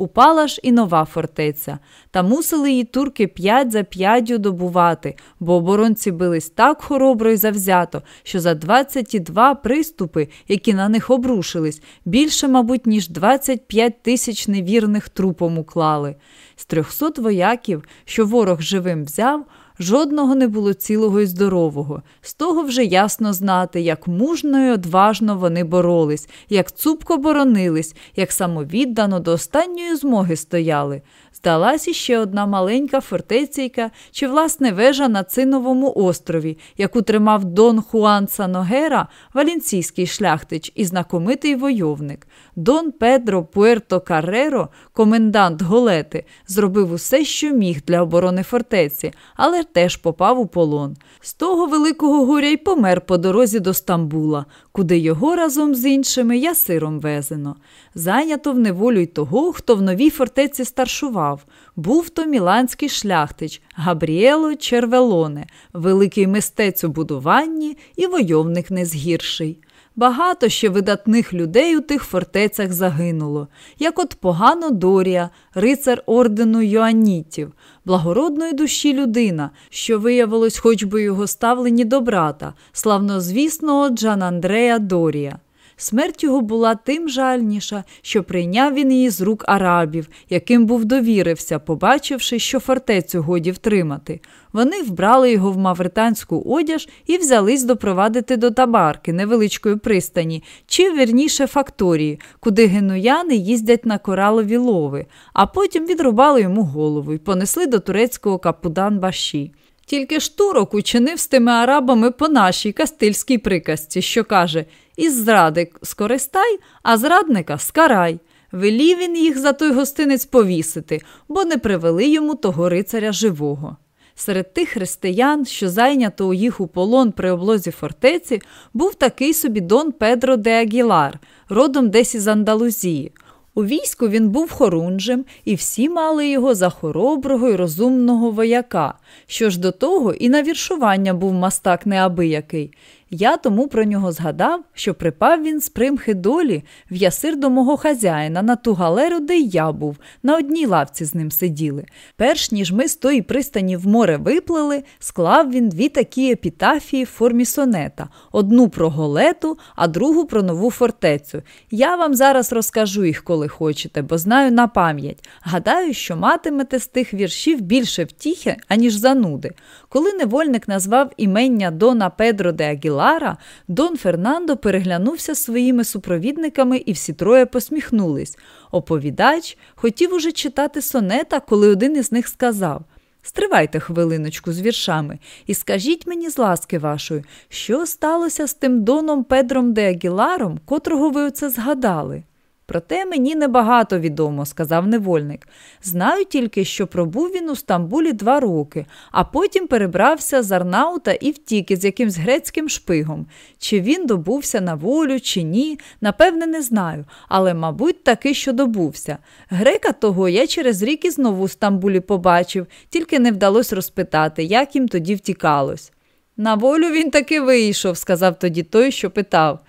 Упала ж і нова фортеця, та мусили її турки п'ять за п'яддю добувати, бо оборонці бились так хоробро і завзято, що за 22 приступи, які на них обрушились, більше, мабуть, ніж 25 тисяч невірних трупом уклали. З 300 вояків, що ворог живим взяв, жодного не було цілого і здорового. З того вже ясно знати, як мужно і одважно вони боролись, як цупко боронились, як самовіддано до останньої змоги стояли. Здалась іще одна маленька фортеційка чи, власне, вежа на Циновому острові, яку тримав Дон Хуан Саногера, валенційський шляхтич і знакомитий войовник. Дон Педро Пуерто Карреро, комендант Голети, зробив усе, що міг для оборони фортеці, але теж попав у полон. З того великого горя й помер по дорозі до Стамбула, куди його разом з іншими ясиром везено. Зайнято в неволю й того, хто в новій фортеці старшував. Був то міланський шляхтич Габріело Червелоне, великий мистець у будуванні і войовник не згірший. Багато ще видатних людей у тих фортецях загинуло, як от погано Дорія, рицар ордену Йоаннітів, благородної душі людина, що виявилось, хоч би його ставлені до брата, славнозвісного Джан Андрея Дорія. Смерть його була тим жальніша, що прийняв він її з рук арабів, яким був довірився, побачивши, що фортецю годі втримати. Вони вбрали його в мавританську одяж і взялись допровадити до табарки невеличкої пристані, чи вірніше факторії, куди генуяни їздять на коралові лови, а потім відрубали йому голову і понесли до турецького капудан баші. Тільки ж турок учинив з тими арабами по нашій кастильській приказці, що каже із зради скористай, а зрадника скарай. Велів він їх за той гостинець повісити, бо не привели йому того рицаря живого. Серед тих християн, що зайнято у їх у полон при облозі фортеці, був такий собі Дон Педро де Агілар, родом десь із Андалузії. У війську він був хорунжем, і всі мали його за хороброго й розумного вояка. Що ж до того, і на віршування був мастак неабиякий. Я тому про нього згадав, що припав він з примхи долі в ясир до мого хазяїна на ту галеру, де я був, на одній лавці з ним сиділи. Перш ніж ми з тої пристані в море виплили, склав він дві такі епітафії в формі сонета: одну про голету, а другу про нову фортецю. Я вам зараз розкажу їх, коли хочете, бо знаю на пам'ять. Гадаю, що матимете з тих віршів більше втіхи, аніж зануди. Коли невольник назвав імення Дона Педро де Агілара, Дон Фернандо переглянувся своїми супровідниками і всі троє посміхнулись. Оповідач хотів уже читати сонета, коли один із них сказав Стривайте хвилиночку з віршами і скажіть мені, з ласки вашої, що сталося з тим Доном Педром де Агіларом, котрого ви оце згадали? Проте мені небагато відомо, сказав невольник. Знаю тільки, що пробув він у Стамбулі два роки, а потім перебрався з Арнаута і втік із якимсь грецьким шпигом. Чи він добувся на волю, чи ні, напевне, не знаю, але, мабуть, таки, що добувся. Грека того я через рік і знову у Стамбулі побачив, тільки не вдалося розпитати, як їм тоді втікалось. На волю він таки вийшов, сказав тоді той, що питав.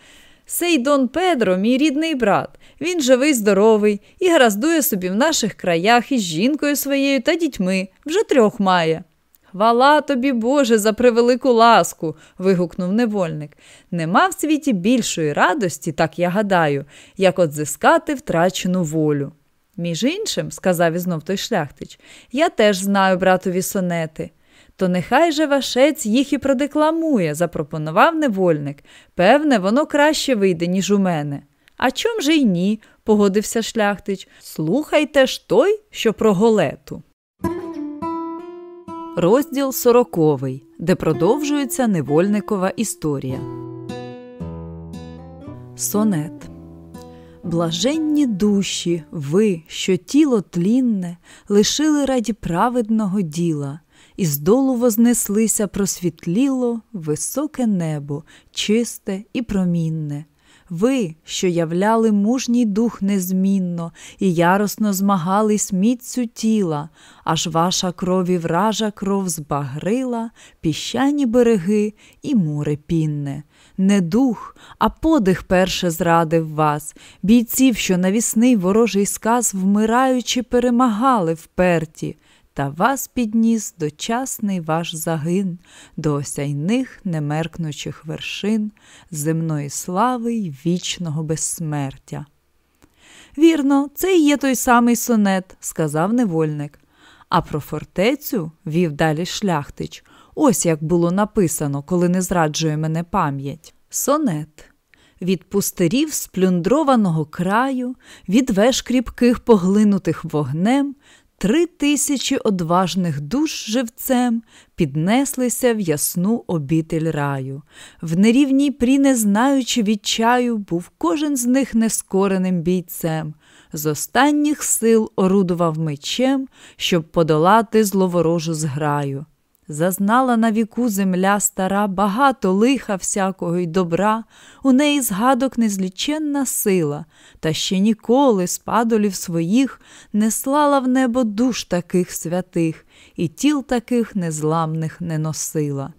Сей Дон Педро, мій рідний брат. Він живий, здоровий і гараздує собі в наших краях із жінкою своєю та дітьми, вже трьох має. Хвала тобі, Боже, за превелику ласку. вигукнув невольник. Нема в світі більшої радості, так я гадаю, як отзискати втрачену волю. Між іншим, сказав ізнов той шляхтич, я теж знаю братові сонети. То нехай же вашець їх і продекламує, запропонував невольник. Певне, воно краще вийде, ніж у мене. А чом же й ні, погодився шляхтич. Слухайте ж той, що про голету. Розділ сороковий, де продовжується невольникова історія. Сонет. Блаженні душі, ви, що тіло тлінне, лишили раді праведного діла, і здолу вознеслися просвітліло високе небо, чисте і промінне. Ви, що являли мужній дух незмінно і яросно змагались міцю тіла, аж ваша крові вража кров збагрила, піщані береги і море пінне. Не дух, а подих перше зрадив вас, бійців, що навісний ворожий сказ, вмираючи, перемагали вперті та вас підніс дочасний ваш загин, до осяйних немеркнучих вершин, земної слави й вічного безсмертя. Вірно, це і є той самий сонет, сказав невольник. А про фортецю вів далі шляхтич. Ось як було написано, коли не зраджує мене пам'ять. Сонет. Від пустирів сплюндрованого краю, від веж кріпких поглинутих вогнем, Три тисячі одважних душ живцем піднеслися в ясну обітель раю. В нерівній прі, не знаючи відчаю, був кожен з них нескореним бійцем. З останніх сил орудував мечем, щоб подолати зловорожу зграю. Зазнала на віку земля стара, багато лиха всякого й добра, у неї згадок незліченна сила, та ще ніколи спадолів своїх не слала в небо душ таких святих, і тіл таких незламних не носила.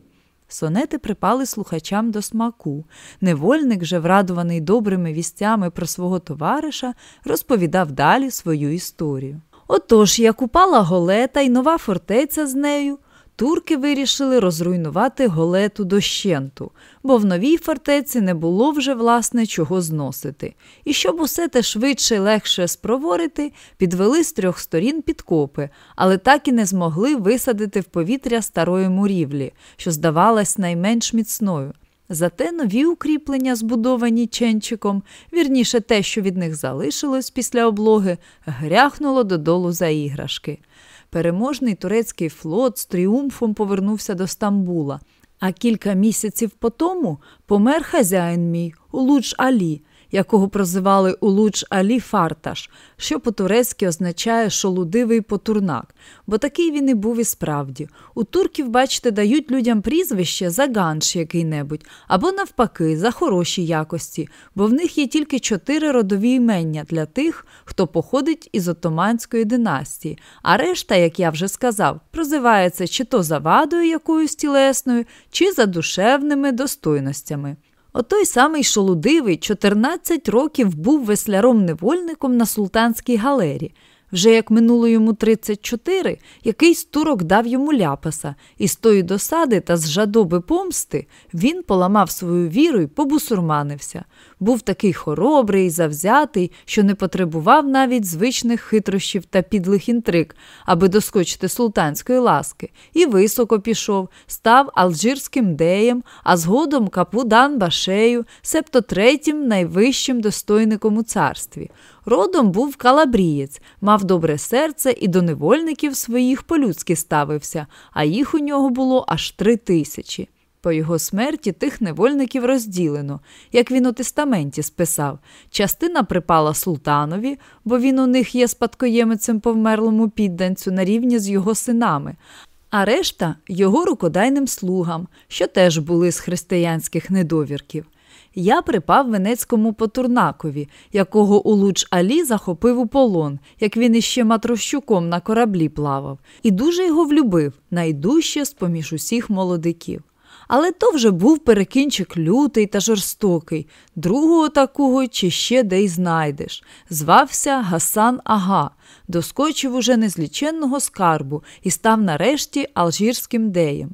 Сонети припали слухачам до смаку. Невольник, же, врадуваний добрими вістями про свого товариша, розповідав далі свою історію. Отож, як упала голета й нова фортеця з нею турки вирішили розруйнувати голету дощенту, бо в новій фортеці не було вже власне чого зносити. І щоб усе те швидше й легше спроворити, підвели з трьох сторін підкопи, але так і не змогли висадити в повітря старої мурівлі, що здавалась найменш міцною. Зате нові укріплення, збудовані ченчиком, вірніше те, що від них залишилось після облоги, гряхнуло додолу за іграшки переможний турецький флот з тріумфом повернувся до Стамбула. А кілька місяців по тому помер хазяїн мій Улудж Алі, якого прозивали Улуч Алі Фарташ, що по-турецьки означає шолудивий потурнак, бо такий він і був і справді. У турків, бачите, дають людям прізвище за ганш який-небудь, або навпаки, за хороші якості, бо в них є тільки чотири родові імення для тих, хто походить із отоманської династії, а решта, як я вже сказав, прозивається чи то за вадою якоюсь тілесною, чи за душевними достойностями. Отой самий шолудивий 14 років був весляром-невольником на султанській галері. Вже як минуло йому 34, якийсь турок дав йому ляпаса, і з тої досади та з жадоби помсти він поламав свою віру і побусурманився. Був такий хоробрий завзятий, що не потребував навіть звичних хитрощів та підлих інтриг, аби доскочити султанської ласки, і високо пішов, став алжирським деєм, а згодом капудан башею, себто третім найвищим достойником у царстві. Родом був калабрієць, мав добре серце і до невольників своїх по-людськи ставився, а їх у нього було аж три тисячі. По його смерті тих невольників розділено, як він у тестаменті списав. Частина припала султанові, бо він у них є спадкоємицем по вмерлому підданцю на рівні з його синами, а решта його рукодайним слугам, що теж були з християнських недовірків. Я припав венецькому потурнакові, якого Улуч Алі захопив у полон, як він іще матрощуком на кораблі плавав, і дуже його влюбив, найдужче з поміж усіх молодиків. Але то вже був перекінчик лютий та жорстокий, другого такого чи ще де й знайдеш. Звався Гасан Ага, доскочив уже незліченного скарбу і став нарешті алжірським деєм.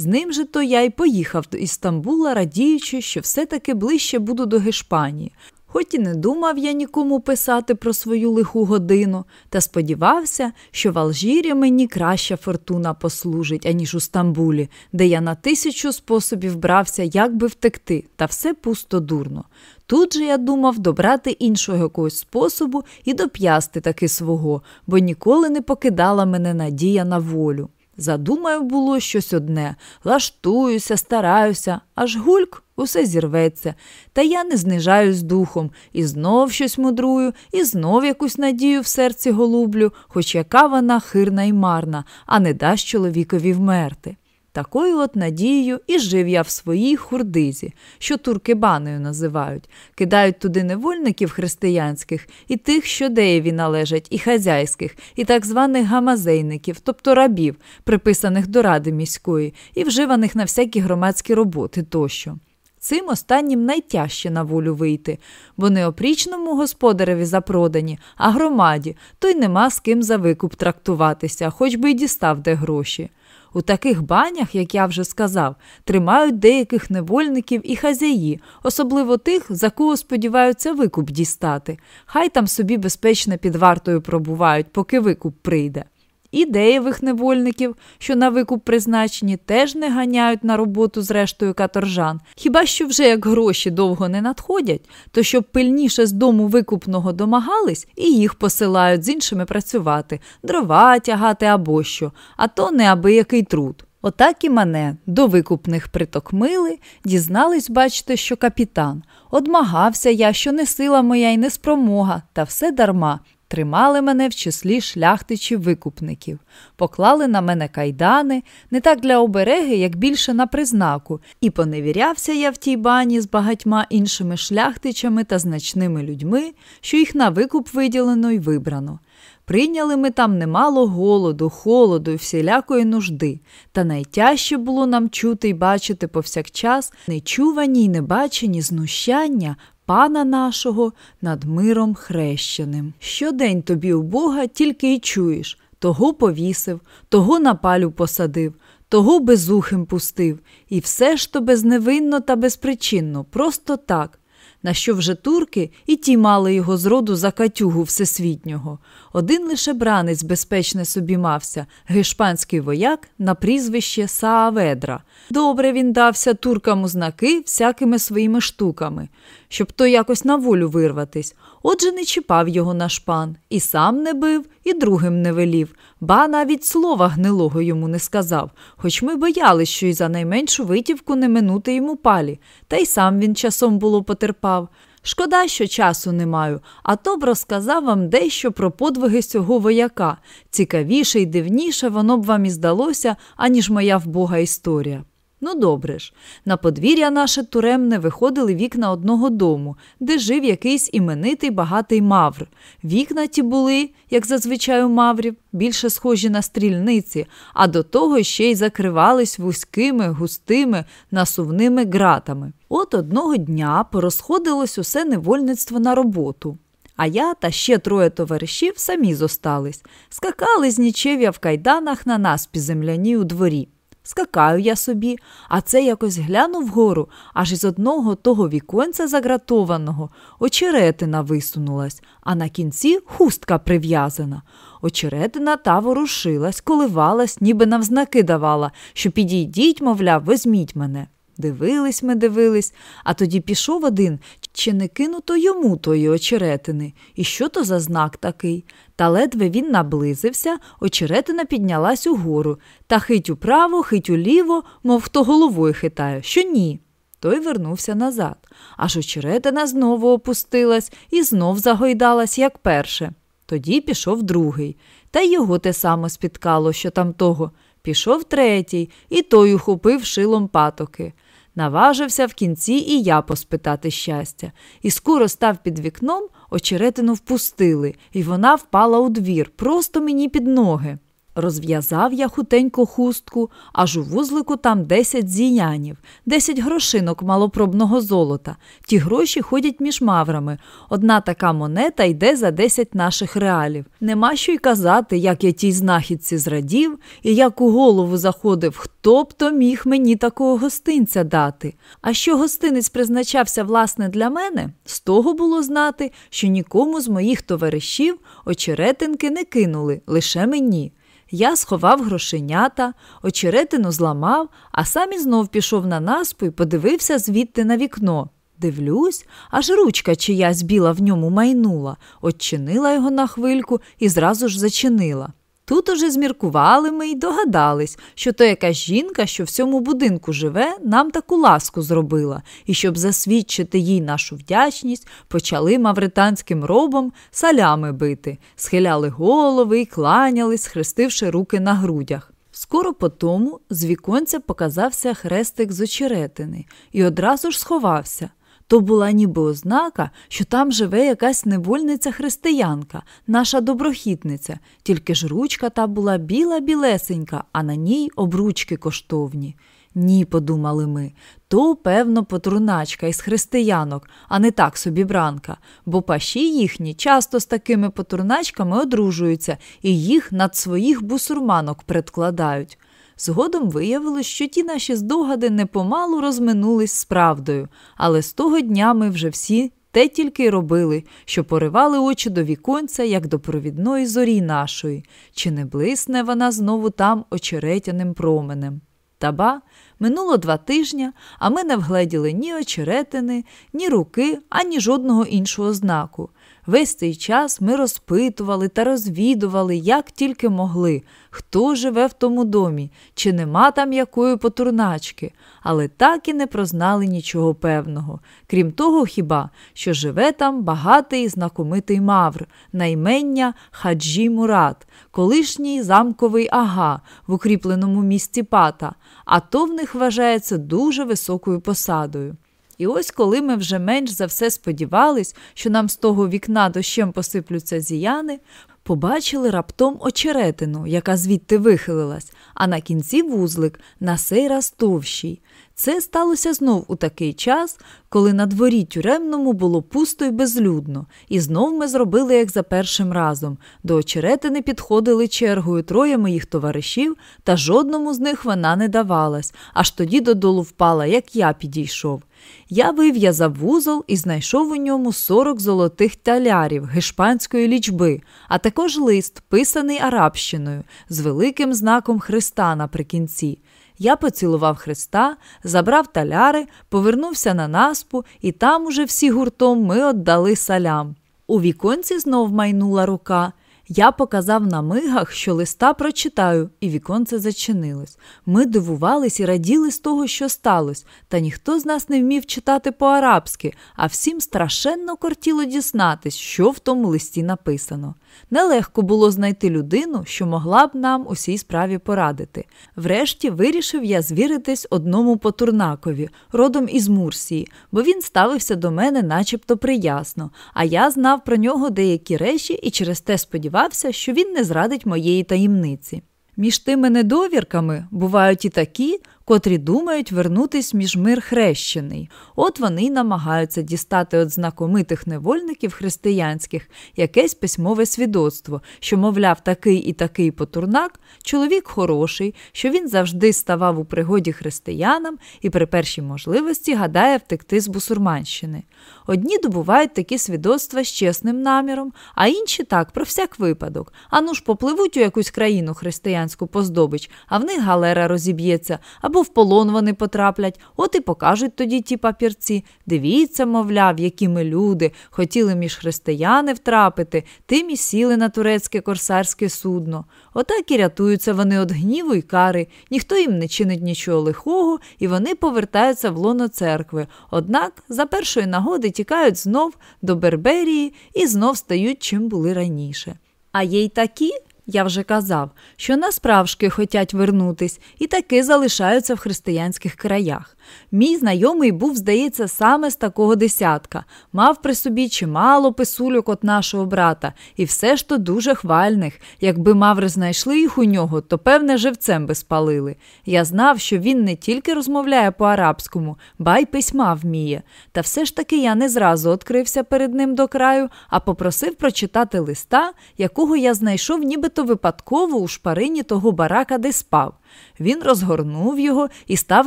З ним же то я й поїхав до Істамбула, радіючи, що все-таки ближче буду до Гешпанії. Хоч і не думав я нікому писати про свою лиху годину, та сподівався, що в Алжірі мені краща фортуна послужить, аніж у Стамбулі, де я на тисячу способів брався, як би втекти, та все пусто дурно. Тут же я думав добрати іншого якогось способу і доп'ясти таки свого, бо ніколи не покидала мене надія на волю. Задумаю було щось одне, лаштуюся, стараюся, аж гульк усе зірветься. Та я не знижаюсь духом і знов щось мудрую, і знов якусь надію в серці голублю, хоч яка вона хирна і марна, а не дасть чоловікові вмерти. Такою от надією і жив я в своїй хурдизі, що турки банею називають, кидають туди невольників християнських, і тих, що деєві належать, і хазяйських, і так званих гамазейників, тобто рабів, приписаних до ради міської, і вживаних на всякі громадські роботи тощо. Цим останнім найтяжче на волю вийти, бо не опрічному господареві запродані, а громаді, то й нема з ким за викуп трактуватися, хоч би й дістав де гроші. У таких банях, як я вже сказав, тримають деяких невольників і хазяї, особливо тих, за кого сподіваються викуп дістати. Хай там собі безпечно під вартою пробувають, поки викуп прийде. І деєвих невольників, що на викуп призначені, теж не ганяють на роботу з рештою каторжан. Хіба що вже як гроші довго не надходять, то щоб пильніше з дому викупного домагались, і їх посилають з іншими працювати, дрова тягати або що, а то неабиякий труд. Отак і мене до викупних притокмили, дізнались, бачите, що капітан. Одмагався я, що не сила моя й не спромога, та все дарма. Тримали мене в числі шляхтичів викупників, поклали на мене кайдани, не так для обереги, як більше на признаку, і поневірявся я в тій бані з багатьма іншими шляхтичами та значними людьми, що їх на викуп виділено й вибрано. Прийняли ми там немало голоду, холоду і всілякої нужди, та найтяжче було нам чути й бачити повсякчас нечувані й небачені знущання пана нашого над миром хрещеним. Щодень тобі у Бога тільки й чуєш того повісив, того на палю посадив, того безухим пустив, і все ж то безневинно та безпричинно, просто так. На що вже турки і ті мали його зроду за катюгу всесвітнього. Один лише бранець безпечне собі мався, гешпанський вояк на прізвище Сааведра. Добре він дався туркам у знаки всякими своїми штуками, щоб то якось на волю вирватись. Отже, не чіпав його наш пан, і сам не бив, і другим не велів, ба навіть слова гнилого йому не сказав, хоч ми боялись, що й за найменшу витівку не минути йому палі, та й сам він часом було потерпав. Шкода, що часу не маю, а то б розказав вам дещо про подвиги цього вояка. Цікавіше і дивніше воно б вам і здалося, аніж моя вбога історія. Ну, добре ж, на подвір'я наше туремне виходили вікна одного дому, де жив якийсь іменитий багатий мавр. Вікна ті були, як зазвичай у маврів, більше схожі на стрільниці, а до того ще й закривались вузькими, густими, насувними ґратами. От одного дня порозходилось усе невольництво на роботу. А я та ще троє товаришів самі зостались, скакали з нічев'я в кайданах на наспі земляні у дворі. Скакаю я собі, а це якось глянув вгору, аж із одного того віконця загратованого очеретина висунулась, а на кінці хустка прив'язана. Очеретина та ворушилась, коливалась, ніби навзнаки давала, що підійдіть, мовляв, візьміть мене. Дивились ми, дивились, а тоді пішов один, чи не кинуто йому тої очеретини. І що то за знак такий? Та ледве він наблизився, очеретина піднялась угору, та хить управо, хить уліво, мов хто головою хитає, що ні. Той вернувся назад. Аж очеретина знову опустилась і знов загойдалась, як перше. Тоді пішов другий, та й його те саме спіткало, що там того. Пішов третій, і той ухопив шилом патоки. Наважився в кінці і я поспитати щастя, і скоро став під вікном, очеретину впустили, і вона впала у двір, просто мені під ноги. Розв'язав я хутенько хустку, аж у вузлику там десять зіянів, десять грошинок малопробного золота. Ті гроші ходять між маврами. Одна така монета йде за десять наших реалів. Нема що й казати, як я тій знахідці зрадів, і як у голову заходив, хто б то міг мені такого гостинця дати. А що гостинець призначався власне для мене, з того було знати, що нікому з моїх товаришів очеретинки не кинули, лише мені. Я сховав грошенята, очеретину зламав, а сам і знов пішов на наспу і подивився звідти на вікно. Дивлюсь, аж ручка чиясь біла в ньому майнула, Отчинила його на хвильку і зразу ж зачинила. Тут уже зміркували ми й догадались, що то якась жінка, що в цьому будинку живе, нам таку ласку зробила, і щоб засвідчити їй нашу вдячність, почали мавританським робом салями бити, схиляли голови і кланялись, схрестивши руки на грудях. Скоро по тому з віконця показався хрестик з очеретини і одразу ж сховався. То була ніби ознака, що там живе якась невольниця християнка, наша доброхітниця, тільки ж ручка та була біла білесенька, а на ній обручки коштовні. Ні, подумали ми, то, певно, потруначка із християнок, а не так собі бранка, бо паші їхні часто з такими потруначками одружуються і їх над своїх бусурманок предкладають. Згодом виявилось, що ті наші здогади непомалу розминулись з правдою, але з того дня ми вже всі те тільки й робили, що поривали очі до віконця, як до провідної зорі нашої, чи не блисне вона знову там очеретяним променем. Та ба, минуло два тижня, а ми не вгледіли ні очеретини, ні руки, ані жодного іншого знаку. Весь цей час ми розпитували та розвідували, як тільки могли, хто живе в тому домі, чи нема там якої потурначки, але так і не прознали нічого певного, крім того, хіба, що живе там багатий знакомитий мавр, наймення Хаджі Мурат, колишній замковий ага в укріпленому місті Пата, а то в них вважається дуже високою посадою. І ось коли ми вже менш за все сподівались, що нам з того вікна дощем посиплються зіяни, побачили раптом очеретину, яка звідти вихилилась, а на кінці вузлик на сей раз товщий. Це сталося знов у такий час, коли на дворі тюремному було пусто й безлюдно, і знов ми зробили, як за першим разом. До очеретини підходили чергою троє моїх товаришів, та жодному з них вона не давалась, аж тоді додолу впала, як я підійшов. Я вив'язав вузол і знайшов у ньому 40 золотих талярів гешпанської лічби, а також лист, писаний арабщиною, з великим знаком Христа наприкінці. Я поцілував Христа, забрав таляри, повернувся на наспу, і там уже всі гуртом ми отдали салям. У віконці знов майнула рука. Я показав на мигах, що листа прочитаю, і віконце зачинилось. Ми дивувались і раділи з того, що сталося, та ніхто з нас не вмів читати по-арабськи, а всім страшенно кортіло дізнатись, що в тому листі написано. Нелегко було знайти людину, що могла б нам у цій справі порадити. Врешті вирішив я звіритись одному потурнакові, родом із Мурсії, бо він ставився до мене начебто приясно, а я знав про нього деякі речі і через те сподівався, що він не зрадить моєї таємниці. Між тими недовірками бувають і такі, котрі думають вернутись між мир хрещений. От вони й намагаються дістати від знакомитих невольників християнських якесь письмове свідоцтво, що, мовляв, такий і такий потурнак, чоловік хороший, що він завжди ставав у пригоді християнам і при першій можливості гадає втекти з бусурманщини. Одні добувають такі свідоцтва з чесним наміром, а інші так, про всяк випадок. Ану ж попливуть у якусь країну християнську поздобич, а в них галера розіб'ється, або в полон вони потраплять, от і покажуть тоді ті папірці. Дивіться, мовляв, які ми люди, хотіли між християни втрапити, тим і сіли на турецьке корсарське судно. Отак і рятуються вони від гніву й кари, ніхто їм не чинить нічого лихого, і вони повертаються в лоно церкви. Однак за першої нагоди тікають знов до Берберії і знов стають чим були раніше. А є й такі, я вже казав, що насправжки хотять вернутись і таки залишаються в християнських краях. Мій знайомий був, здається, саме з такого десятка, мав при собі чимало писульок от нашого брата, і все ж то дуже хвальних. Якби маври знайшли їх у нього, то певне живцем би спалили. Я знав, що він не тільки розмовляє по-арабському, ба й письма вміє. Та все ж таки я не зразу відкрився перед ним до краю, а попросив прочитати листа, якого я знайшов нібито випадково у шпарині того барака, де спав. Він розгорнув його і став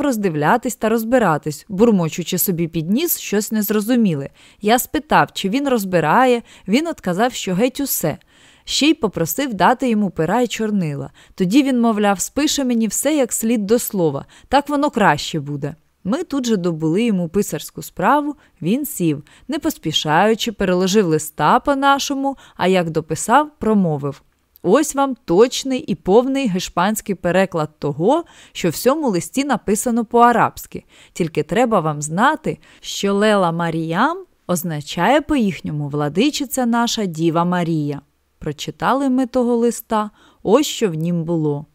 роздивлятись та розбиратись, бурмочучи собі під ніс щось незрозуміле. Я спитав, чи він розбирає, він отказав, що геть усе. Ще й попросив дати йому пера й чорнила. Тоді він, мовляв, спише мені все як слід до слова, так воно краще буде. Ми тут же добули йому писарську справу, він сів, не поспішаючи, переложив листа по нашому, а як дописав, промовив. Ось вам точний і повний гешпанський переклад того, що в цьому листі написано по-арабськи. Тільки треба вам знати, що Лела Маріям означає по їхньому владичиця наша Діва Марія. Прочитали ми того листа, ось що в нім було.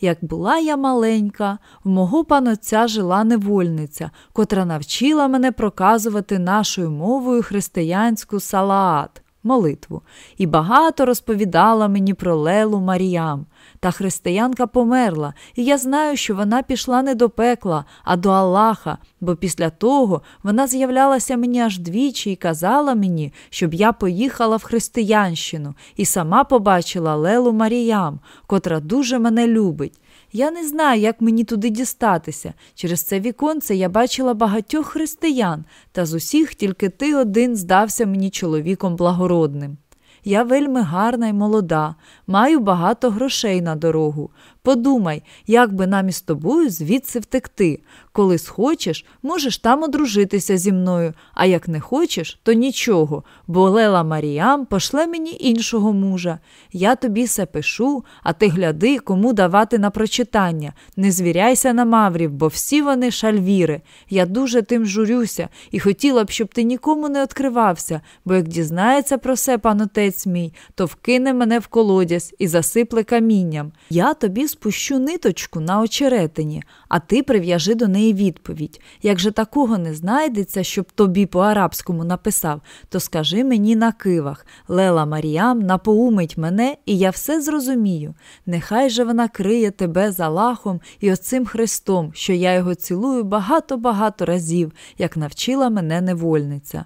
Як була я маленька, в мого панотця жила невольниця, котра навчила мене проказувати нашою мовою християнську салаат молитву, і багато розповідала мені про Лелу Маріям. Та християнка померла, і я знаю, що вона пішла не до пекла, а до Аллаха, бо після того вона з'являлася мені аж двічі і казала мені, щоб я поїхала в християнщину і сама побачила Лелу Маріям, котра дуже мене любить. Я не знаю, як мені туди дістатися. Через це віконце я бачила багатьох християн, та з усіх тільки ти один здався мені чоловіком благородним. Я вельми гарна й молода, маю багато грошей на дорогу. Подумай, як би нам із тобою звідси втекти. Коли схочеш, можеш там одружитися зі мною, а як не хочеш, то нічого, бо Лела Маріям пошле мені іншого мужа. Я тобі все пишу, а ти гляди, кому давати на прочитання. Не звіряйся на маврів, бо всі вони шальвіри. Я дуже тим журюся і хотіла б, щоб ти нікому не відкривався, бо як дізнається про це пан отець мій, то вкине мене в колодязь і засипле камінням. Я тобі спущу ниточку на очеретині, а ти прив'яжи до неї відповідь. Як же такого не знайдеться, щоб тобі по-арабському написав, то скажи мені на кивах Лела Маріям напоумить мене, і я все зрозумію. Нехай же вона криє тебе за лахом і оцим Христом, що я його цілую багато-багато разів, як навчила мене невольниця.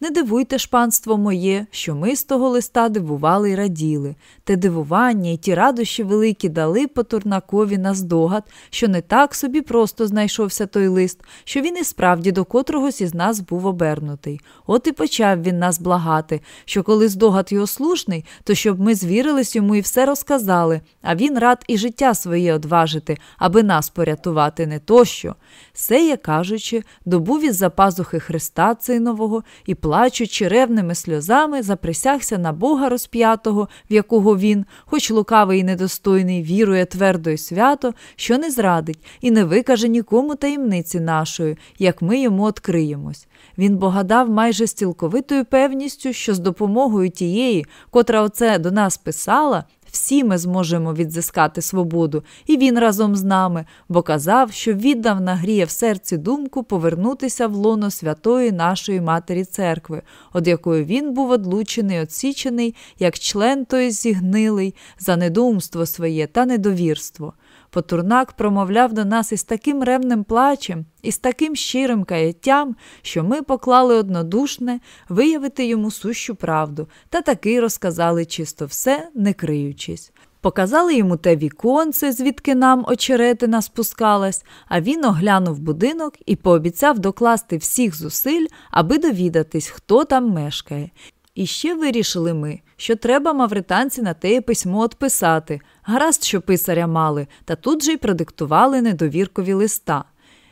Не дивуйте ж панство моє, що ми з того листа дивували й раділи. Те дивування і ті радощі великі дали по Турнакові на здогад, що не так собі просто знайшовся той лист, що він і справді до котрогось із нас був обернутий. От і почав він нас благати, що коли здогад його слушний, то щоб ми звірились йому і все розказали, а він рад і життя своє одважити, аби нас порятувати не тощо. Сеє кажучи, добув із за пазухи Христа Цинового і плачучи ревними сльозами, заприсягся на Бога розп'ятого, в якого він, хоч лукавий і недостойний, вірує твердо і свято, що не зрадить і не викаже нікому таємниці нашої, як ми йому откриємось. Він богадав майже з цілковитою певністю, що з допомогою тієї, котра оце до нас писала, всі ми зможемо відзискати свободу, і він разом з нами, бо казав, що віддав нагріє в серці думку повернутися в лоно святої нашої Матері Церкви, од якої він був одлучений, отсічений, як член той зігнилий, за недоумство своє та недовірство. Потурнак промовляв до нас із таким ревним плачем, із таким щирим каяттям, що ми поклали однодушне виявити йому сущу правду, та таки розказали чисто все, не криючись. Показали йому те віконце, звідки нам очеретина спускалась, а він оглянув будинок і пообіцяв докласти всіх зусиль, аби довідатись, хто там мешкає. І ще вирішили ми, що треба мавританці на теє письмо отписати, гаразд, що писаря мали, та тут же й продиктували недовіркові листа.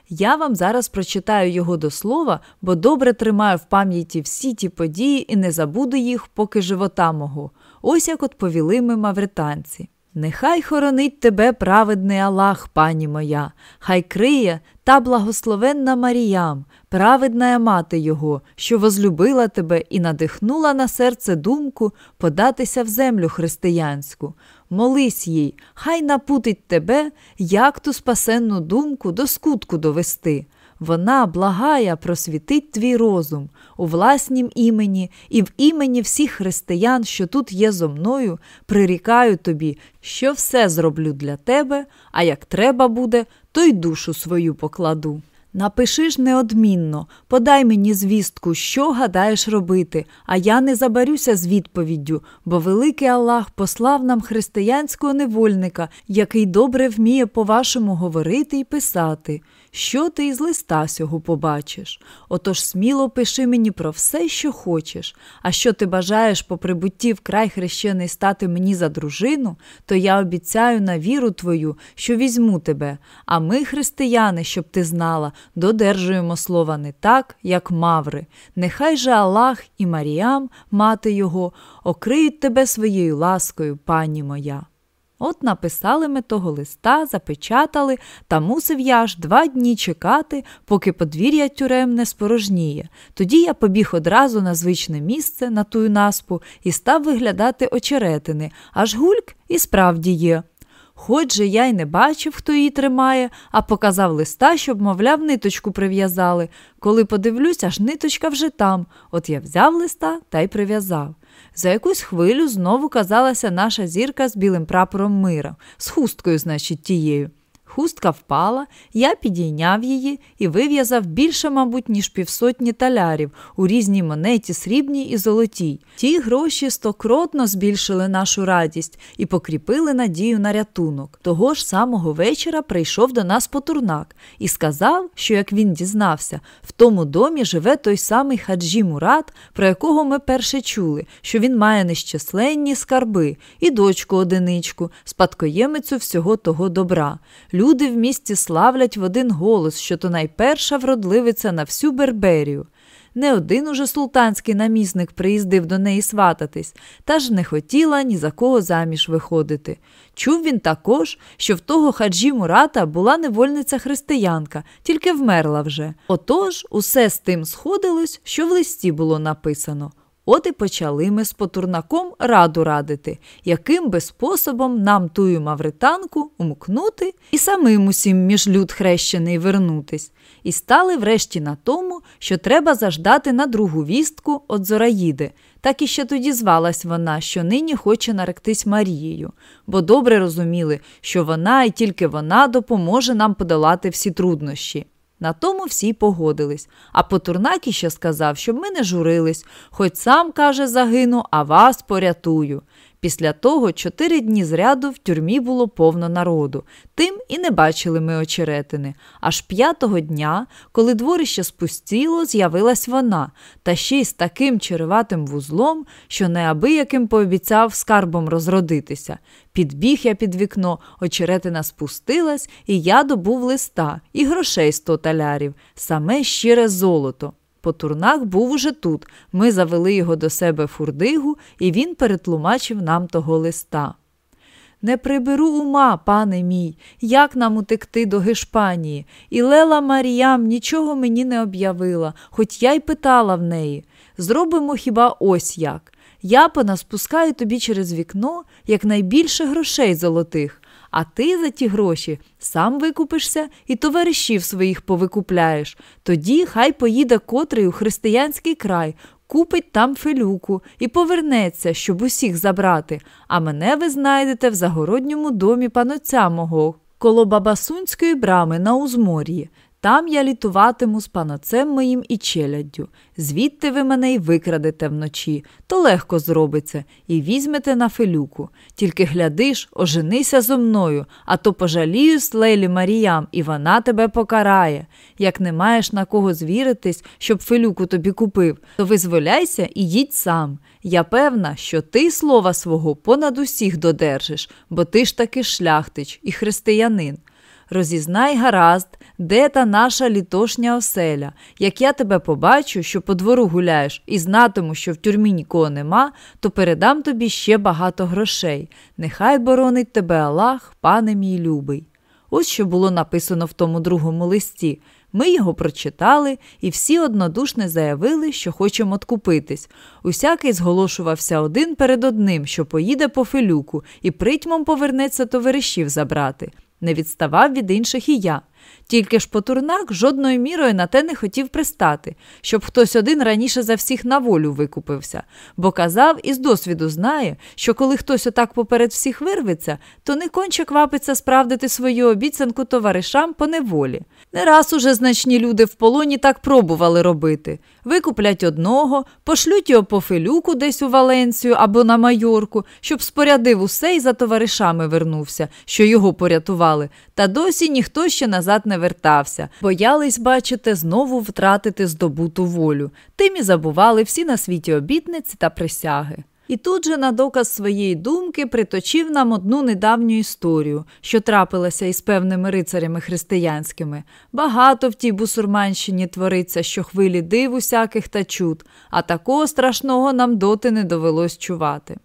Я вам зараз прочитаю його до слова, бо добре тримаю в пам'яті всі ті події і не забуду їх, поки живота мого. Ось як відповіли ми мавританці. Нехай хоронить тебе праведний Аллах, пані моя, хай криє та благословенна Маріям, праведна мати Його, що возлюбила тебе і надихнула на серце думку податися в землю християнську. Молись їй, хай напутить тебе, як ту спасенну думку до скутку довести. Вона благає просвітить твій розум у власнім імені і в імені всіх християн, що тут є зо мною, прирікаю тобі, що все зроблю для тебе, а як треба буде, то й душу свою покладу. Напиши ж неодмінно, подай мені звістку, що гадаєш робити, а я не забарюся з відповіддю, бо великий Аллах послав нам християнського невольника, який добре вміє по-вашому говорити і писати що ти із листа сього побачиш. Отож сміло пиши мені про все, що хочеш, а що ти бажаєш по прибутті в край хрещений стати мені за дружину, то я обіцяю на віру твою, що візьму тебе. А ми, християни, щоб ти знала, додержуємо слова не так, як маври. Нехай же Аллах і Маріам, мати його, окриють тебе своєю ласкою, пані моя. От написали ми того листа, запечатали, та мусив я аж два дні чекати, поки подвір'я тюремне спорожніє. Тоді я побіг одразу на звичне місце, на тую наспу, і став виглядати очеретини, аж гульк і справді є. Хоч же я й не бачив, хто її тримає, а показав листа, щоб, мовляв, ниточку прив'язали. Коли подивлюсь, аж ниточка вже там. От я взяв листа та й прив'язав. За якусь хвилю знову казалася наша зірка з білим прапором мира, з хусткою, значить, тією. Хустка впала, я підійняв її і вив'язав більше, мабуть, ніж півсотні талярів у різній монеті, срібній і золотій. Ті гроші стокротно збільшили нашу радість і покріпили надію на рятунок. Того ж самого вечора прийшов до нас потурнак і сказав, що як він дізнався, в тому домі живе той самий хаджі Мурат, про якого ми перше чули, що він має нещасленні скарби і дочку одиничку, спадкоємицю всього того добра. Люди в місті славлять в один голос, що то найперша вродливиця на всю Берберію. Не один уже султанський намісник приїздив до неї свататись, та ж не хотіла ні за кого заміж виходити. Чув він також, що в того хаджі Мурата була невольниця християнка, тільки вмерла вже. Отож, усе з тим сходилось, що в листі було написано. От і почали ми з потурнаком раду радити, яким би способом нам тую мавританку умкнути і самим усім між люд хрещений вернутись, і стали врешті на тому, що треба заждати на другу вістку от Зораїди, так і ще тоді звалась вона, що нині хоче наректись Марією, бо добре розуміли, що вона і тільки вона допоможе нам подолати всі труднощі. На тому всі погодились, а Потурнакі ще сказав, щоб ми не журились, хоч сам, каже, загину, а вас порятую. Після того чотири дні зряду в тюрмі було повно народу. Тим і не бачили ми очеретини. Аж п'ятого дня, коли дворище спустіло, з'явилась вона, та ще й з таким череватим вузлом, що неабияким пообіцяв скарбом розродитися. Підбіг я під вікно, очеретина спустилась, і я добув листа і грошей сто талярів, саме щире золото. Потурнак був уже тут. Ми завели його до себе фурдигу, і він перетлумачив нам того листа. Не приберу ума, пане мій, як нам утекти до Гешпанії, і Лела Маріям нічого мені не об'явила, хоч я й питала в неї. Зробимо хіба ось як. Я понаспускаю тобі через вікно якнайбільше грошей золотих, а ти за ті гроші сам викупишся і товаришів своїх повикупляєш. Тоді хай поїде котрий у християнський край, купить там фелюку і повернеться, щоб усіх забрати. А мене ви знайдете в загородньому домі панотця мого, коло Бабасунської брами на узмор'ї. Там я літуватиму з паноцем моїм і челяддю. Звідти ви мене й викрадете вночі, то легко зробиться, і візьмете на фелюку. Тільки глядиш, оженися зо мною, а то пожаліюсь Лелі Маріям, і вона тебе покарає. Як не маєш на кого звіритись, щоб фелюку тобі купив, то визволяйся і їдь сам. Я певна, що ти слова свого понад усіх додержиш, бо ти ж таки шляхтич і християнин. Розізнай гаразд, де та наша літошня оселя. Як я тебе побачу, що по двору гуляєш, і знатиму, що в тюрмі нікого нема, то передам тобі ще багато грошей. Нехай боронить тебе Аллах, пане мій любий. Ось що було написано в тому другому листі. Ми його прочитали, і всі однодушно заявили, що хочемо откупитись. Усякий зголошувався один перед одним, що поїде по филюку, і притьмом повернеться товаришів забрати. Не відставав від інших і я. Тільки ж Потурнак жодною мірою на те не хотів пристати, щоб хтось один раніше за всіх на волю викупився, бо казав і з досвіду знає, що коли хтось отак поперед всіх вирветься, то не конче квапиться справдити свою обіцянку товаришам по неволі. Не раз уже значні люди в полоні так пробували робити. Викуплять одного, пошлють його по филюку десь у Валенцію або на Майорку, щоб спорядив усе і за товаришами вернувся, що його порятували. Та досі ніхто ще назад не вертався. Боялись, бачите, знову втратити здобуту волю. Тим і забували всі на світі обітниці та присяги. І тут же на доказ своєї думки приточив нам одну недавню історію, що трапилася із певними рицарями християнськими. Багато в тій бусурманщині твориться, що хвилі див усяких та чуд, а такого страшного нам доти не довелось чувати.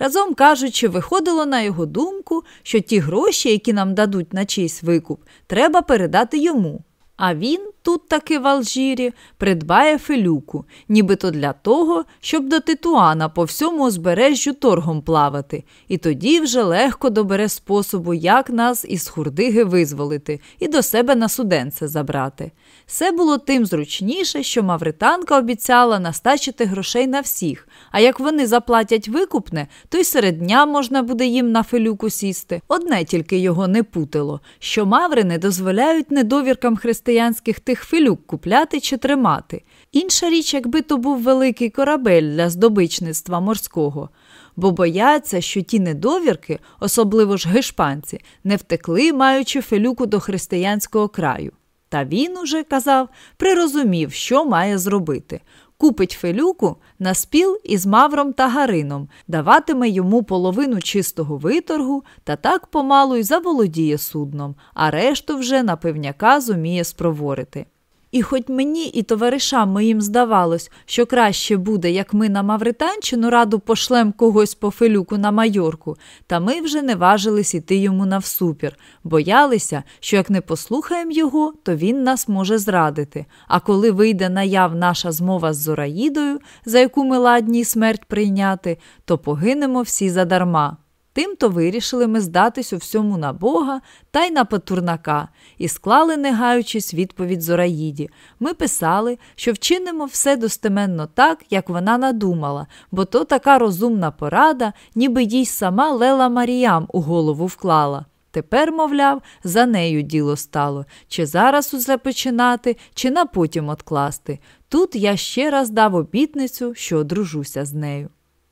Разом кажучи, виходило на його думку, що ті гроші, які нам дадуть на чийсь викуп, треба передати йому. А він тут таки в Алжірі придбає фелюку, нібито для того, щоб до Титуана по всьому узбережжю торгом плавати, і тоді вже легко добере способу, як нас із хурдиги визволити і до себе на суденце забрати. Все було тим зручніше, що Мавританка обіцяла настачити грошей на всіх, а як вони заплатять викупне, то й серед дня можна буде їм на фелюку сісти. Одне тільки його не путило, що маври не дозволяють недовіркам християнських тих филюк купляти чи тримати. Інша річ, якби то був великий корабель для здобичництва морського, бо бояться, що ті недовірки, особливо ж гешпанці, не втекли, маючи фелюку до християнського краю. Та він уже казав, прирозумів, що має зробити. Купить фелюку на спіл із Мавром та Гарином, даватиме йому половину чистого виторгу та так помалу й заволодіє судном, а решту вже на певняка зуміє спроворити. І хоч мені і товаришам моїм здавалось, що краще буде, як ми на Мавританщину раду пошлем когось по фелюку на майорку, та ми вже не важились іти йому навсупір, боялися, що як не послухаємо його, то він нас може зрадити. А коли вийде наяв наша змова з Зораїдою, за яку ми ладні смерть прийняти, то погинемо всі задарма. Тимто вирішили ми здатись у всьому на Бога та й на Патурнака і склали, не гаючись, відповідь Зораїді. Ми писали, що вчинимо все достеменно так, як вона надумала, бо то така розумна порада, ніби їй сама Лела Маріям у голову вклала. Тепер, мовляв, за нею діло стало чи зараз усе починати, чи на потім откласти. Тут я ще раз дав обітницю, що одружуся з нею.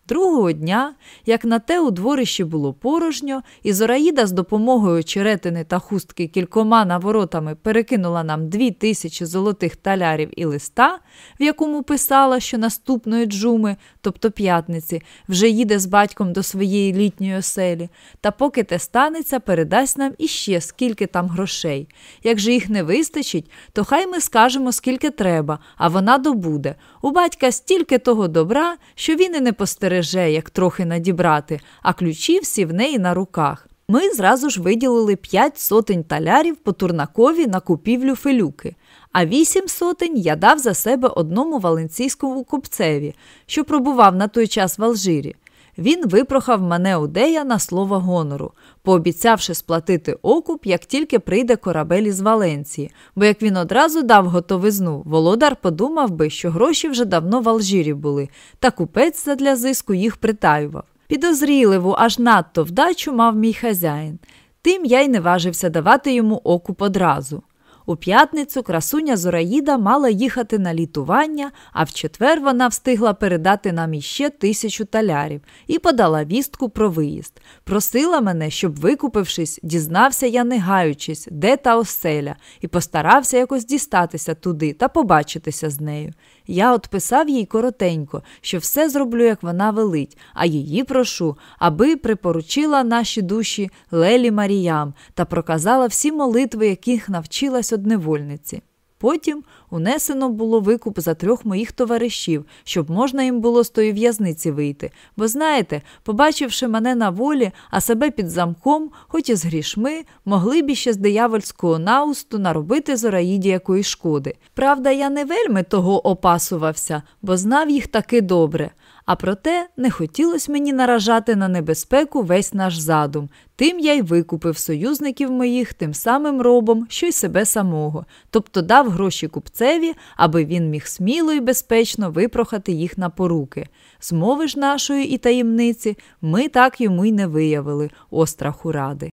Другого дня, як на те у дворищі було порожньо, і Зораїда з допомогою черетини та хустки кількома наворотами перекинула нам дві тисячі золотих талярів і листа, в якому писала, що наступної джуми, тобто п'ятниці, вже їде з батьком до своєї літньої оселі, та поки те станеться, передасть нам іще скільки там грошей. Як же їх не вистачить, то хай ми скажемо, скільки треба, а вона добуде. У батька стільки того добра, що він і не постереже, як трохи надібрати, а ключі всі в неї на руках. Ми зразу ж виділили п'ять сотень талярів по турнакові на купівлю фелюки, а вісім сотень я дав за себе одному валенційському купцеві, що пробував на той час в Алжирі. Він випрохав мене удея на слово гонору, пообіцявши сплатити окуп, як тільки прийде корабель із Валенції, бо як він одразу дав готовизну, володар подумав би, що гроші вже давно в Алжирі були, та купець задля зиску їх притаював. Підозріливу, аж надто вдачу мав мій хазяїн. Тим я й не важився давати йому окуп одразу. У п'ятницю красуня Зораїда мала їхати на літування, а в четвер вона встигла передати нам іще тисячу талярів і подала вістку про виїзд. Просила мене, щоб, викупившись, дізнався я, не гаючись, де та оселя, і постарався якось дістатися туди та побачитися з нею. Я отписав їй коротенько, що все зроблю, як вона велить, а її прошу, аби припоручила наші душі Лелі Маріям та проказала всі молитви, яких навчилась од невольниці. Потім унесено було викуп за трьох моїх товаришів, щоб можна їм було з тої в'язниці вийти. Бо знаєте, побачивши мене на волі, а себе під замком, хоч і з грішми, могли б іще з диявольського наусту наробити Зораїді якоїсь шкоди. Правда, я не вельми того опасувався, бо знав їх таки добре. А проте не хотілося мені наражати на небезпеку весь наш задум. Тим я й викупив союзників моїх тим самим робом, що й себе самого, тобто дав гроші купцеві, аби він міг сміло і безпечно випрохати їх на поруки. Змови ж нашої і таємниці ми так йому й не виявили, остраху ради.